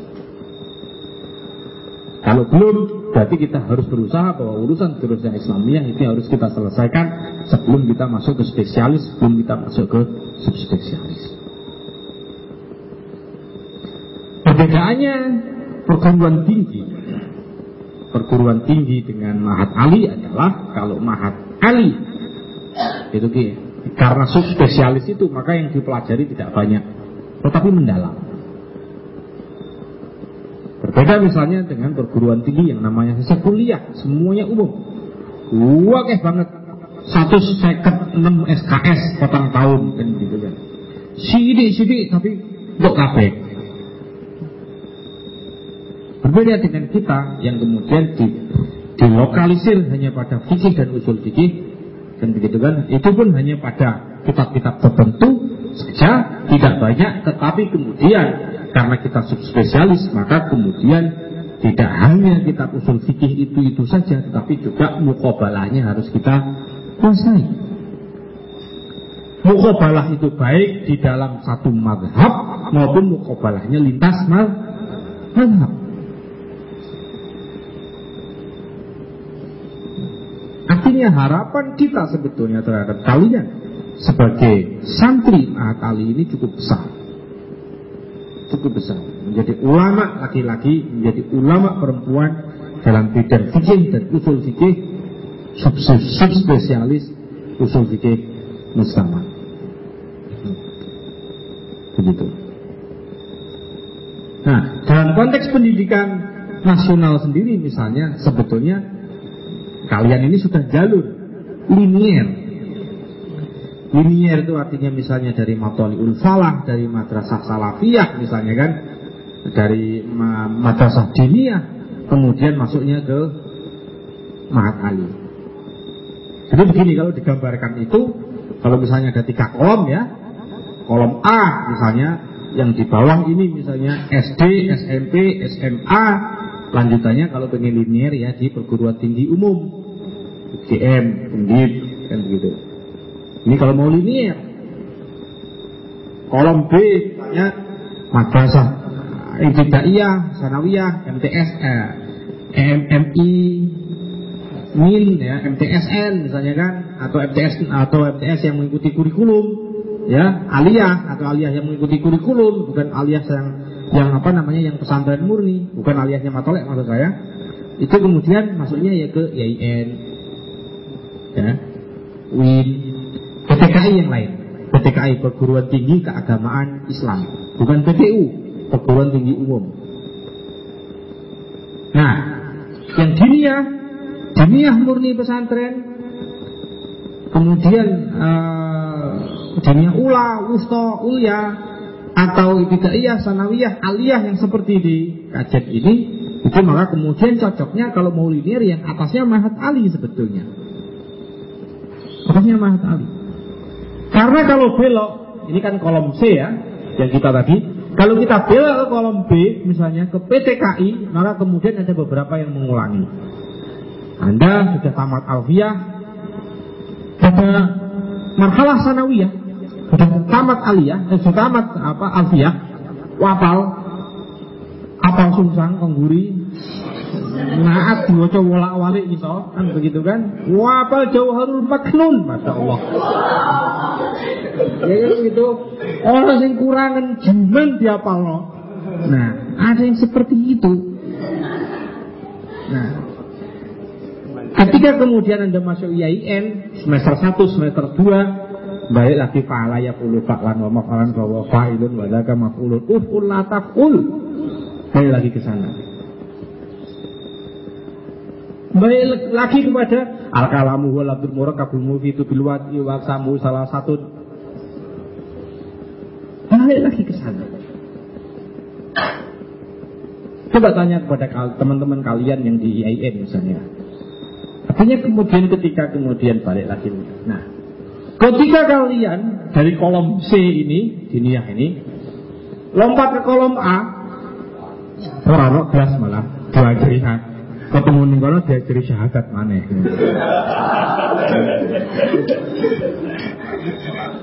Kalau belum, berarti kita harus berusaha bahwa urusan dirosah Islamiyah itu harus kita selesaikan sebelum kita masuk ke spesialis, sebelum kita masuk ke subspesialis. Perbedaannya perguruan tinggi perguruan tinggi dengan Mahat Ali adalah kalau Mahat Ali itu karena subspesialis itu maka yang dipelajari tidak banyak tetapi mendalam. Berbeda misalnya dengan perguruan tinggi yang namanya kuliah semuanya umum. Wakeh banget satu seket enam SKS potong tahun kan gitu kan. Sidik sidik tapi untuk kafe Berbeda dengan kita yang kemudian di, dilokalisir hanya pada fikih dan usul fikih. Dan begitu kan? Itu pun hanya pada kitab-kitab tertentu saja tidak banyak tetapi kemudian karena kita subspesialis maka kemudian tidak hanya kitab usul fikih itu itu saja tetapi juga mukobalahnya harus kita kuasai. Mukobalah itu baik di dalam satu madhab maupun mukobalahnya lintas madhab Harapan kita sebetulnya terhadap kalian sebagai santri Mahat Ali ini cukup besar. Cukup besar. Menjadi ulama laki-laki, menjadi ulama perempuan dalam bidang fikih dan usul fikih subspesialis usul fikih mustama. Begitu. Nah, dalam konteks pendidikan nasional sendiri misalnya sebetulnya Kalian ini sudah jalur linier. Linier itu artinya misalnya dari Matoliul Falah, dari Madrasah Salafiyah misalnya kan, dari Madrasah Diniyah, kemudian masuknya ke Mahat Ali. Jadi begini kalau digambarkan itu, kalau misalnya ada tiga kolom ya, kolom A misalnya, yang di bawah ini misalnya SD, SMP, SMA, lanjutannya kalau pengen linier ya di perguruan tinggi umum UGM, Undip, kan begitu. Ini kalau mau linier. Kolom B, misalnya madrasah ibtidaiyah, sanawiyah, MTS, eh, MMI, MIN, ya, MTSN misalnya kan, atau MTS atau MTS yang mengikuti kurikulum, ya, aliyah atau aliyah yang mengikuti kurikulum, bukan aliyah yang yang apa namanya yang pesantren murni, bukan aliyahnya matolek maksud saya. Itu kemudian masuknya ya ke YIN, ya, PTKI yang lain. PTKI perguruan tinggi keagamaan Islam, bukan PTU, perguruan tinggi umum. Nah, yang diniyah, diniyah murni pesantren, kemudian uh, diniyah ula, wusto, ulya, atau ibtidaiyah, sanawiyah, aliyah yang seperti di kajian ini, itu maka kemudian cocoknya kalau mau linear yang atasnya mahat ali sebetulnya. Sebabnya Mahat Ali. Karena kalau belok, ini kan kolom C ya, yang kita tadi. Kalau kita belok ke kolom B, misalnya ke PTKI, maka kemudian ada beberapa yang mengulangi. Anda sudah tamat alfiyah, pada marhalah sanawiyah, sudah tamat aliyah, eh, sudah tamat apa alfiyah, wapal, apal sungsang, kongguri, Naat diwaca wolak walik iso kan begitu kan? Wapal jauharul maknun, masya Allah. ya kan gitu. Orang yang kurangan jumen diapalno. Nah, ada yang seperti itu. Nah, ketika kemudian Anda masuk IAIN semester 1, semester 2, balik lagi fa'ala ya puluh fa'lan wa maf'alan wa fa'ilun wa dzaka maf'ulun uf'ul la taf'ul. Lagi ke sana. Balik lagi kepada al kalamu wal abdul murakkabul mufidu bil wadi wa salah satu balik lagi ke sana. Coba tanya kepada teman-teman kalian yang di IAIN misalnya. Artinya kemudian ketika kemudian balik lagi. Nah, ketika kalian dari kolom C ini, diniyah ini, lompat ke kolom A, orang kelas malah dua jerihan. Ketemu kalau dia jadi syahadat mana?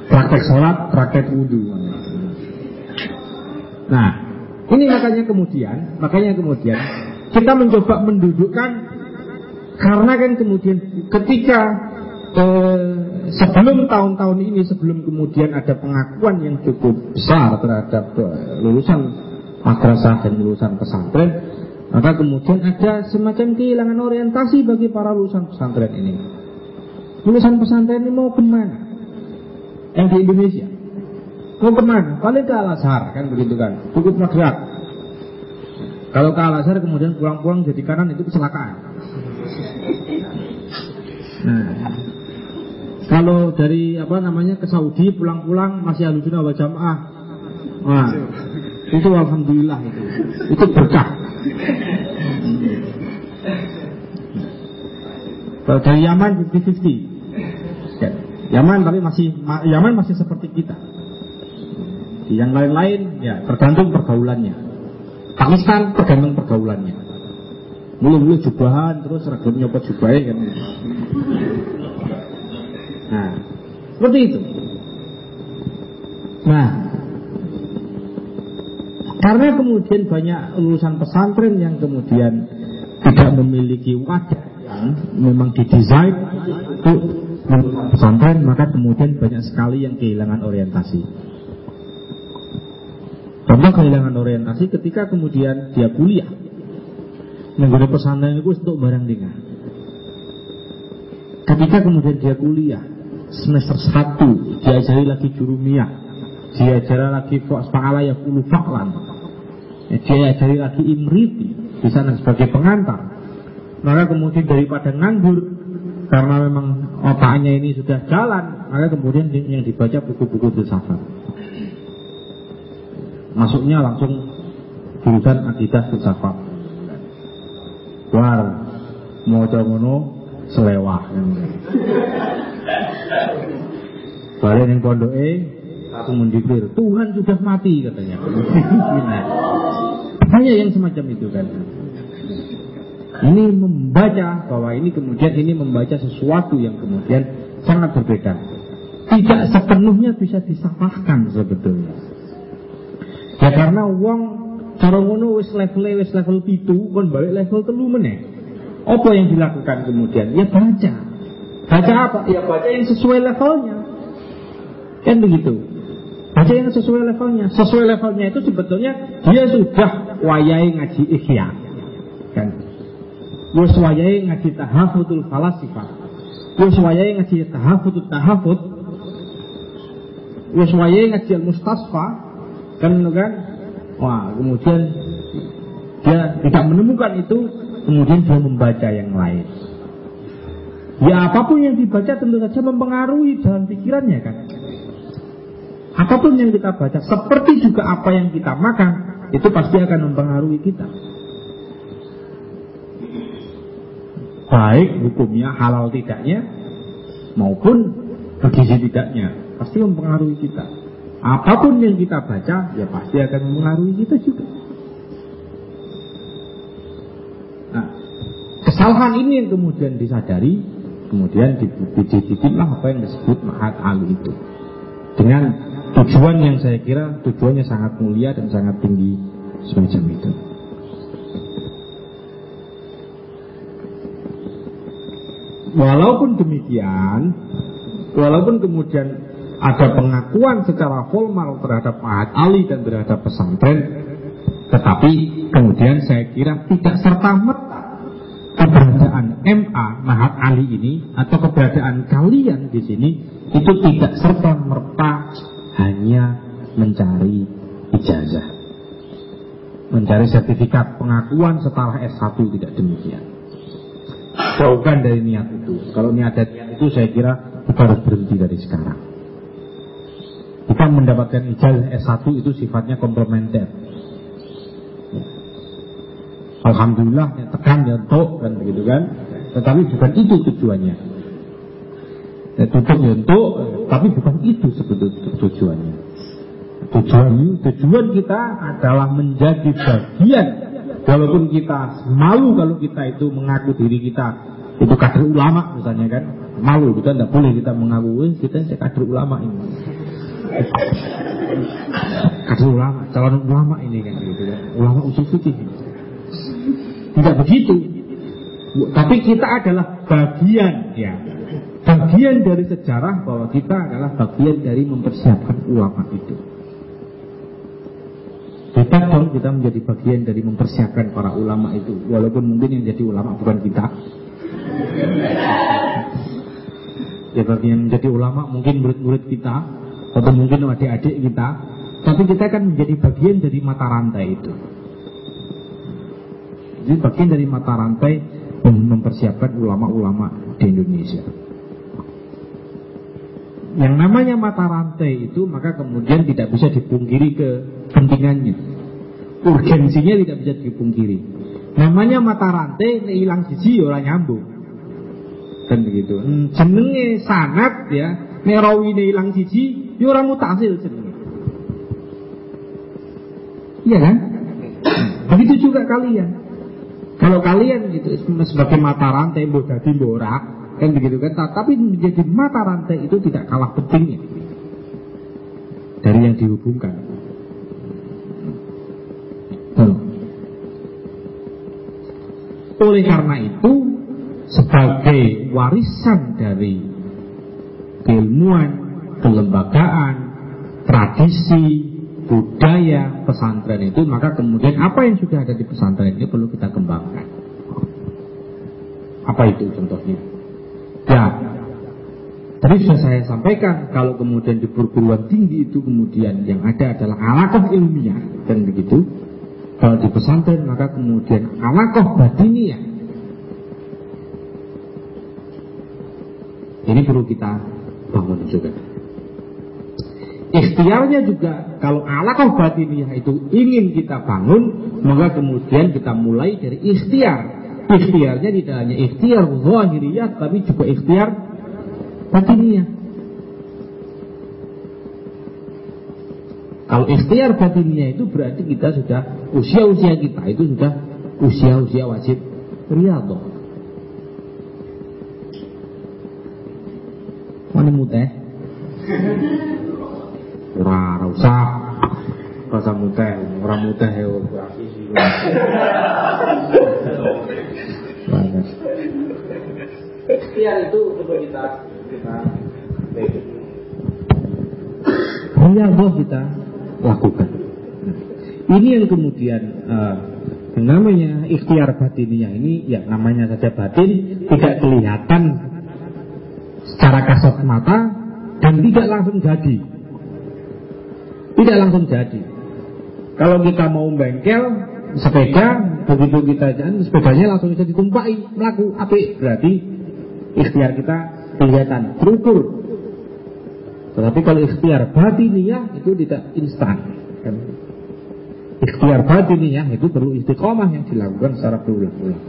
praktek sholat, praktek wudhu. Nah, ini makanya kemudian, makanya kemudian kita mencoba mendudukkan karena kan kemudian ketika eh, sebelum tahun-tahun ini sebelum kemudian ada pengakuan yang cukup besar terhadap eh, lulusan madrasah dan lulusan pesantren maka kemudian ada semacam kehilangan orientasi bagi para lulusan pesantren ini. Lulusan pesantren ini mau ke mana? Yang di Indonesia. Mau ke mana? Paling ke Al Azhar kan begitu kan? Cukup bergerak kalau ke Al Azhar kemudian pulang-pulang jadi kanan itu kecelakaan. Nah, kalau dari apa namanya ke Saudi pulang-pulang masih alusuna wa jamaah. Wah, itu alhamdulillah itu. Itu berkah. Kalau dari Yaman 50-50. Ya, Yaman tapi masih Yaman masih seperti kita. Yang lain-lain ya tergantung pergaulannya. Pakistan tergantung pergaulannya. Mulu-mulu jubahan terus seragam nyopot jubahnya kan. Nah, seperti itu. Nah, karena kemudian banyak lulusan pesantren yang kemudian tidak memiliki wadah yang memang didesain untuk pesantren, maka kemudian banyak sekali yang kehilangan orientasi. Contoh kehilangan orientasi ketika kemudian dia kuliah. Mengguna pesantren itu untuk barang dengar. Ketika kemudian dia kuliah, semester 1 diajari lagi jurumiyah diajari lagi fa'ala ya puluh faklan diajari lagi imriti di sana sebagai pengantar. Maka kemudian daripada nganggur karena memang otaknya ini sudah jalan maka kemudian yang dibaca buku-buku filsafat. Masuknya langsung jurusan akidah filsafat. War mau ngono selewah. Balik yang pondok E, aku mendikir Tuhan sudah mati katanya. Hanya yang semacam itu kan. Ini membaca bahwa ini kemudian ini membaca sesuatu yang kemudian sangat berbeda. Tidak sepenuhnya bisa disafahkan sebetulnya. Ya karena uang cara ngono wis level wis level pitu kon balik level telu meneh. Apa yang dilakukan kemudian? Ya baca. Baca apa? Ya baca yang sesuai levelnya. Kan begitu. Baca yang sesuai levelnya. Sesuai levelnya itu sebetulnya dia sudah wayai ngaji ikhya. Kan. Wis wayai ngaji tahafudul falasifah. Wis wayai ngaji tahafudul tahafud. Wis wayai ngaji al-mustasfa. Kan kan? Wah, kemudian dia tidak menemukan itu, kemudian dia membaca yang lain. Ya apa pun yang dibaca tentu saja mempengaruhi dalam pikirannya kan. Apa pun yang kita baca, seperti juga apa yang kita makan, itu pasti akan mempengaruhi kita. Baik hukumnya halal tidaknya, maupun bergizi tidaknya, pasti mempengaruhi kita. Apa pun yang kita baca, ya pasti akan mempengaruhi kita juga. Nah, kesalahan ini yang kemudian disadari, kemudian dididikinlah apa yang disebut mahat ali itu. Dengan tujuan yang saya kira tujuannya sangat mulia dan sangat tinggi semacam itu. Walaupun demikian, walaupun kemudian ada pengakuan secara formal terhadap Mahat Ali dan terhadap pesantren, tetapi kemudian saya kira tidak serta merta keberadaan MA Mahat Ali ini atau keberadaan kalian di sini itu tidak serta merta hanya mencari ijazah, mencari sertifikat pengakuan setelah S1 tidak demikian. Jauhkan dari niat itu. Kalau niat itu saya kira kita harus berhenti dari sekarang. Kita mendapatkan ijazah S1 itu sifatnya komplementer. Alhamdulillah tekan untuk kan begitu kan. Tetapi bukan itu tujuannya. Ya, tutup ya untuk, tapi bukan itu sebetulnya tujuannya. Tujuan tujuan kita adalah menjadi bagian walaupun kita malu kalau kita itu mengaku diri kita itu kader ulama misalnya kan malu kita tidak boleh kita mengaku kita kader ulama ini kader ulama calon ulama ini kan gitu kan ulama usul fikih tidak begitu. Tapi kita adalah bagian ya. Bagian dari sejarah bahwa kita adalah bagian dari mempersiapkan ulama itu. Kita dong kita menjadi bagian dari mempersiapkan para ulama itu Walaupun mungkin yang jadi ulama bukan kita Ya bagi yang menjadi ulama mungkin murid-murid kita Atau mungkin adik-adik kita Tapi kita akan menjadi bagian dari mata rantai itu ini bagian dari mata rantai mempersiapkan ulama-ulama di Indonesia. Yang namanya mata rantai itu maka kemudian tidak bisa dipungkiri ke pentingannya. Urgensinya tidak bisa dipungkiri. Namanya mata rantai hilang sisi orang nyambung. Kan begitu. Jenenge sanat ya, nerawi hilang sisi, ya orang mutasil jenenge. Iya kan? Begitu juga kalian. Kalau kalian gitu sebagai mata rantai boda timbora kan begitu kan, tapi menjadi mata rantai itu tidak kalah pentingnya dari yang dihubungkan. Hmm. Oleh karena itu, sebagai warisan dari keilmuan, kelembagaan, tradisi, budaya pesantren itu maka kemudian apa yang sudah ada di pesantren ini perlu kita kembangkan apa itu contohnya ya tadi sudah saya sampaikan kalau kemudian di perguruan tinggi itu kemudian yang ada adalah alakoh ilmiah dan begitu kalau di pesantren maka kemudian alakoh batiniah ini perlu kita bangun juga Ikhtiarnya juga kalau alaqah batiniyah itu ingin kita bangun, maka kemudian kita mulai dari ikhtiar. Ikhtiarnya tidak hanya ikhtiar zahiriyah tapi juga ikhtiar batiniyah. Kalau ikhtiar batiniyah itu berarti kita sudah usia-usia kita itu sudah usia-usia wajib riyadhah. Mana muteh? ora usah rasa muteh ora muteh ya ikhtiar itu perlu kita Iya, kita lakukan. Ini yang kemudian uh, namanya ikhtiar batinnya ini ya namanya saja batin tidak kelihatan secara kasat mata dan tidak langsung jadi. Tidak langsung jadi. Kalau kita mau bengkel sepeda, begitu kita jalan sepedanya langsung bisa ditumpai melaku api berarti ikhtiar kita kelihatan terukur. Tetapi kalau ikhtiar batiniyah itu tidak instan. Kan? Ikhtiar batiniyah itu perlu istiqomah yang dilakukan secara berulang-ulang.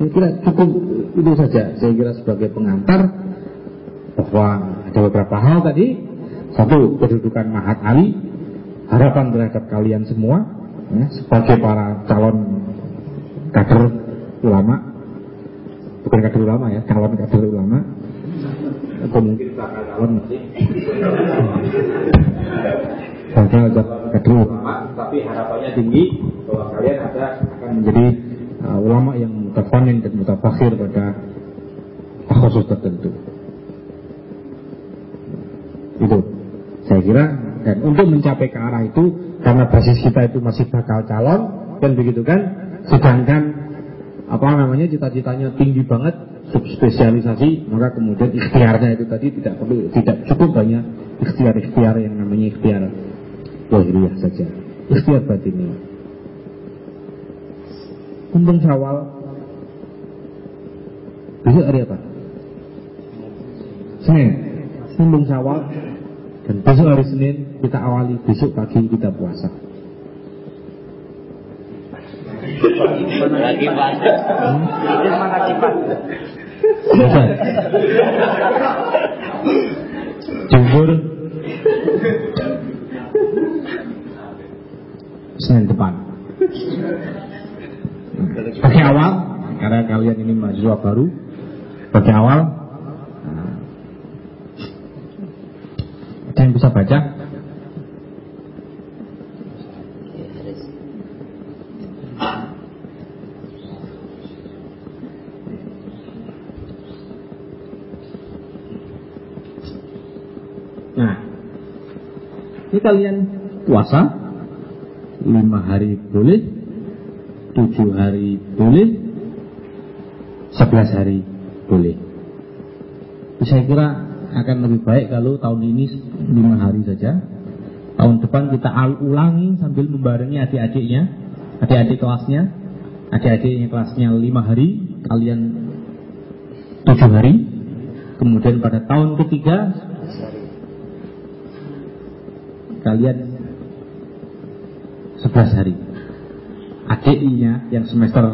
Saya kira cukup itu saja. Saya kira sebagai pengantar bahwa ada beberapa hal tadi. Satu, kedudukan Mahat Ali, harapan terhadap kalian semua ya, sebagai para calon kader ulama, bukan kader ulama ya, calon kader ulama, atau mungkin bakal calon nanti bakal kader ulama, tapi harapannya tinggi bahwa kalian ada akan menjadi uh, ulama yang mutafanin dan mutafakhir pada khusus tertentu. Itu saya kira. Dan untuk mencapai ke arah itu karena basis kita itu masih bakal calon kan begitu kan? Sedangkan apa namanya cita-citanya tinggi banget subspesialisasi maka kemudian ikhtiarnya itu tadi tidak perlu tidak cukup banyak ikhtiar-ikhtiar yang namanya ikhtiar lahiriah saja. Ikhtiar batinnya. Untung syawal. Besok hari apa? Senin. Untung syawal. Dan besok hari Senin kita awali besok pagi kita puasa hmm? mana kipas Jumhur Senin depan. Pakai awal. Karena kalian ini mahasiswa baru. Pakai awal. Nah, yang bisa baca Nah, ini kalian puasa lima hari boleh, tujuh hari boleh, sebelas hari boleh. Saya kira akan lebih baik kalau tahun ini lima hari saja. Tahun depan kita ulangi sambil membarengi adik-adiknya, adik-adik kelasnya, adik-adiknya kelasnya lima hari, kalian tujuh hari. Kemudian pada tahun ketiga kalian 11 hari. Adiknya yang semester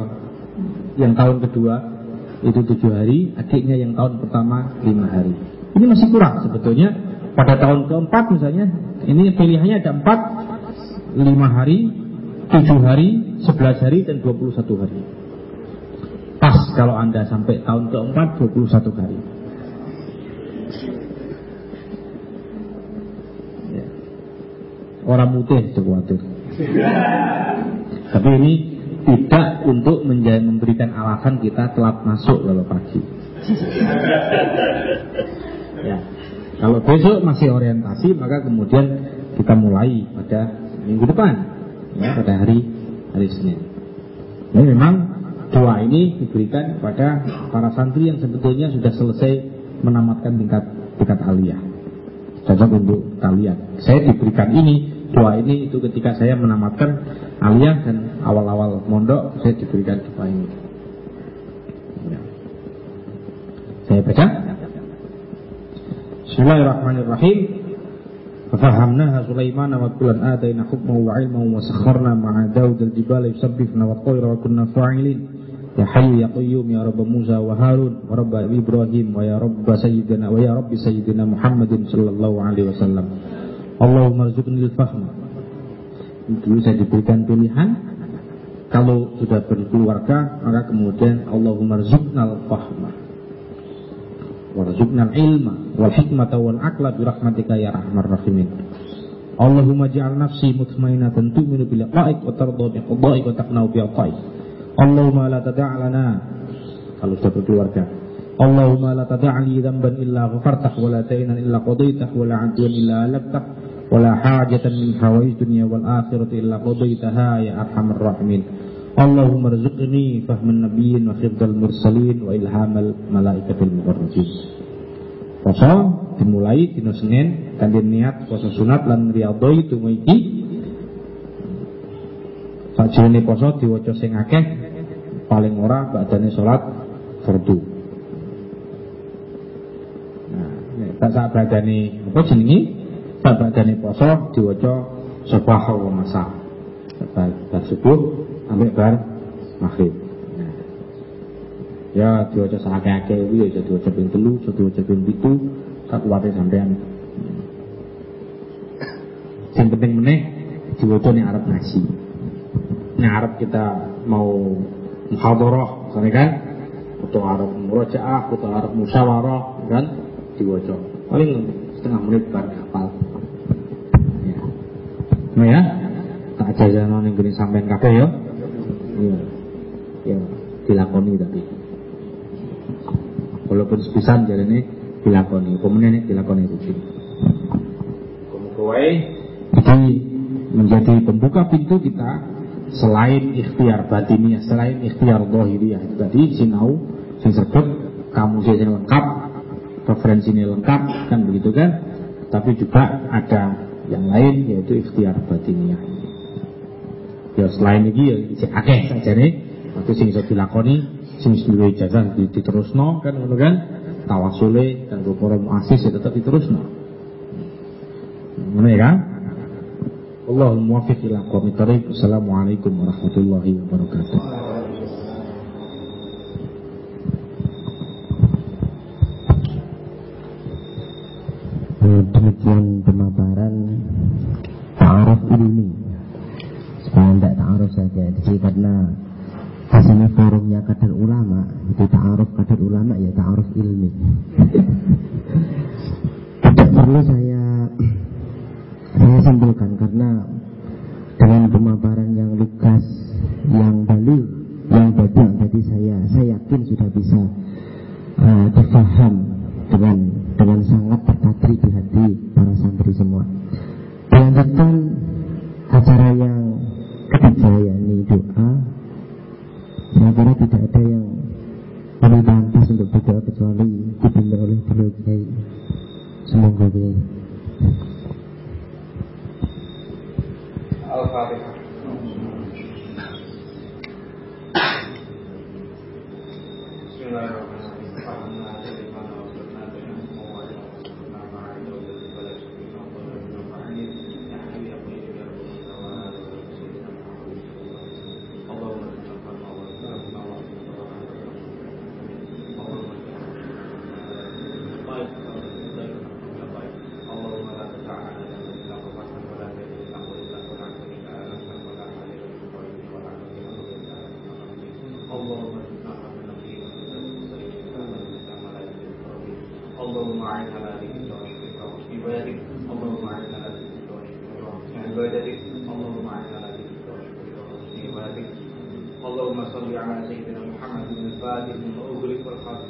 yang tahun kedua itu tujuh hari adiknya yang tahun pertama lima hari. Ini masih kurang sebetulnya. Pada tahun keempat misalnya ini pilihannya ada empat lima hari tujuh hari sebelas hari dan dua puluh satu hari. Pas kalau anda sampai tahun keempat dua puluh satu hari orang putih khawatir. Tapi ini tidak untuk memberikan alasan kita telat masuk kalau pagi. ya. Kalau besok masih orientasi maka kemudian kita mulai pada minggu depan ya, pada hari hari Senin. Ini memang doa ini diberikan kepada para santri yang sebetulnya sudah selesai menamatkan tingkat tingkat aliyah. Cocok untuk kalian. Saya diberikan ini doa ini itu ketika saya menamatkan aliyah dan awal-awal mondok saya diberikan doa ini. Ya. Saya baca. Bismillahirrahmanirrahim. ففهمناها سليمان وكلا آتينا حكما وعلما وسخرنا مع داود الجبال يسبحن والطير وكنا فاعلين يا حي يا قيوم يا رب موسى وهارون ورب إبراهيم ويا رب سيدنا ويا رب سيدنا محمد صلى الله عليه وسلم Allahumma rizuknil fahm Dulu saya diberikan pilihan. Kalau sudah berkeluarga Maka kemudian Allahumma rizuknal fahma Warzuknal ilma Wal hikmata wal akla Birahmatika ya rahmar rahimin. Allahumma ja'al nafsi mutmainatan tu'minu bil qaik wa tarda bi qadaik wa taqnau bi Allahumma la tada'lana kalau sudah berkeluarga. Allahumma la tada'li dhanban illa ghafartah wa la illa qadaitah wa la 'adwan illa alabtah hawaij dunya wal akhirati illa qadaitaha ya arhamar rahimin. Allahumma rzuqni fahman nabiyyin wa khifdal mursalin wa ilhamal malaikatil muqarrabin Poso dimulai dino Senin kanthi niat poso sunat lan riyadhah itu iki. Sajroning poso diwaca sing akeh paling ora badane salat fardu. Tak sak badane apa jenenge sak badane poso diwaca sabah wa masa bar subuh ambek bar maghrib. Ya diwaca sakake kuwi ya diwaca ping 3 iso diwaca ping 7 sak kuwate sampean. Yang penting meneh diwaca ning arep ngaji. Ning arep kita mau muhadharah kan? Atau arep murojaah atau arep musyawarah kan? Diwaca. Paling setengah menit bar hafal. Ya. Nah ya, tak jajano ning gene sampean kabeh ya. Iya. Ya, dilakoni tapi. Walaupun sepisan jarene dilakoni, pemenang dilakoni rutin. sesuai jadi menjadi pembuka pintu kita selain ikhtiar batiniah selain ikhtiar dohiriyah itu tadi sinau sing sebut kamu sing lengkap referensinya lengkap kan begitu kan tapi juga ada yang lain yaitu ikhtiar batiniah. Ya selain ini ya cek akeh saja nih. Waktu sing bisa dilakoni sing duwe ijazah diterusno kan ngono kan? Tawasule dan para muassis ya tetap diterusno. Ngono ya kan? Allahumma muwaffiq ila thariq. Assalamualaikum warahmatullahi wabarakatuh. عبادتك اللهم اعنا على ذكرك وشكرك وحسن عبادتك اللهم صل على سيدنا محمد الفاتح لما اغلق والخاتم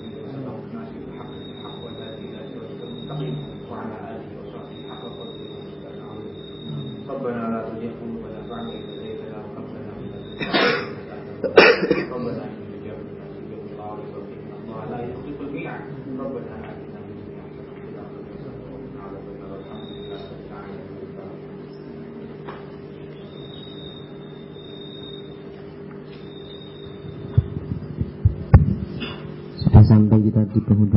sampai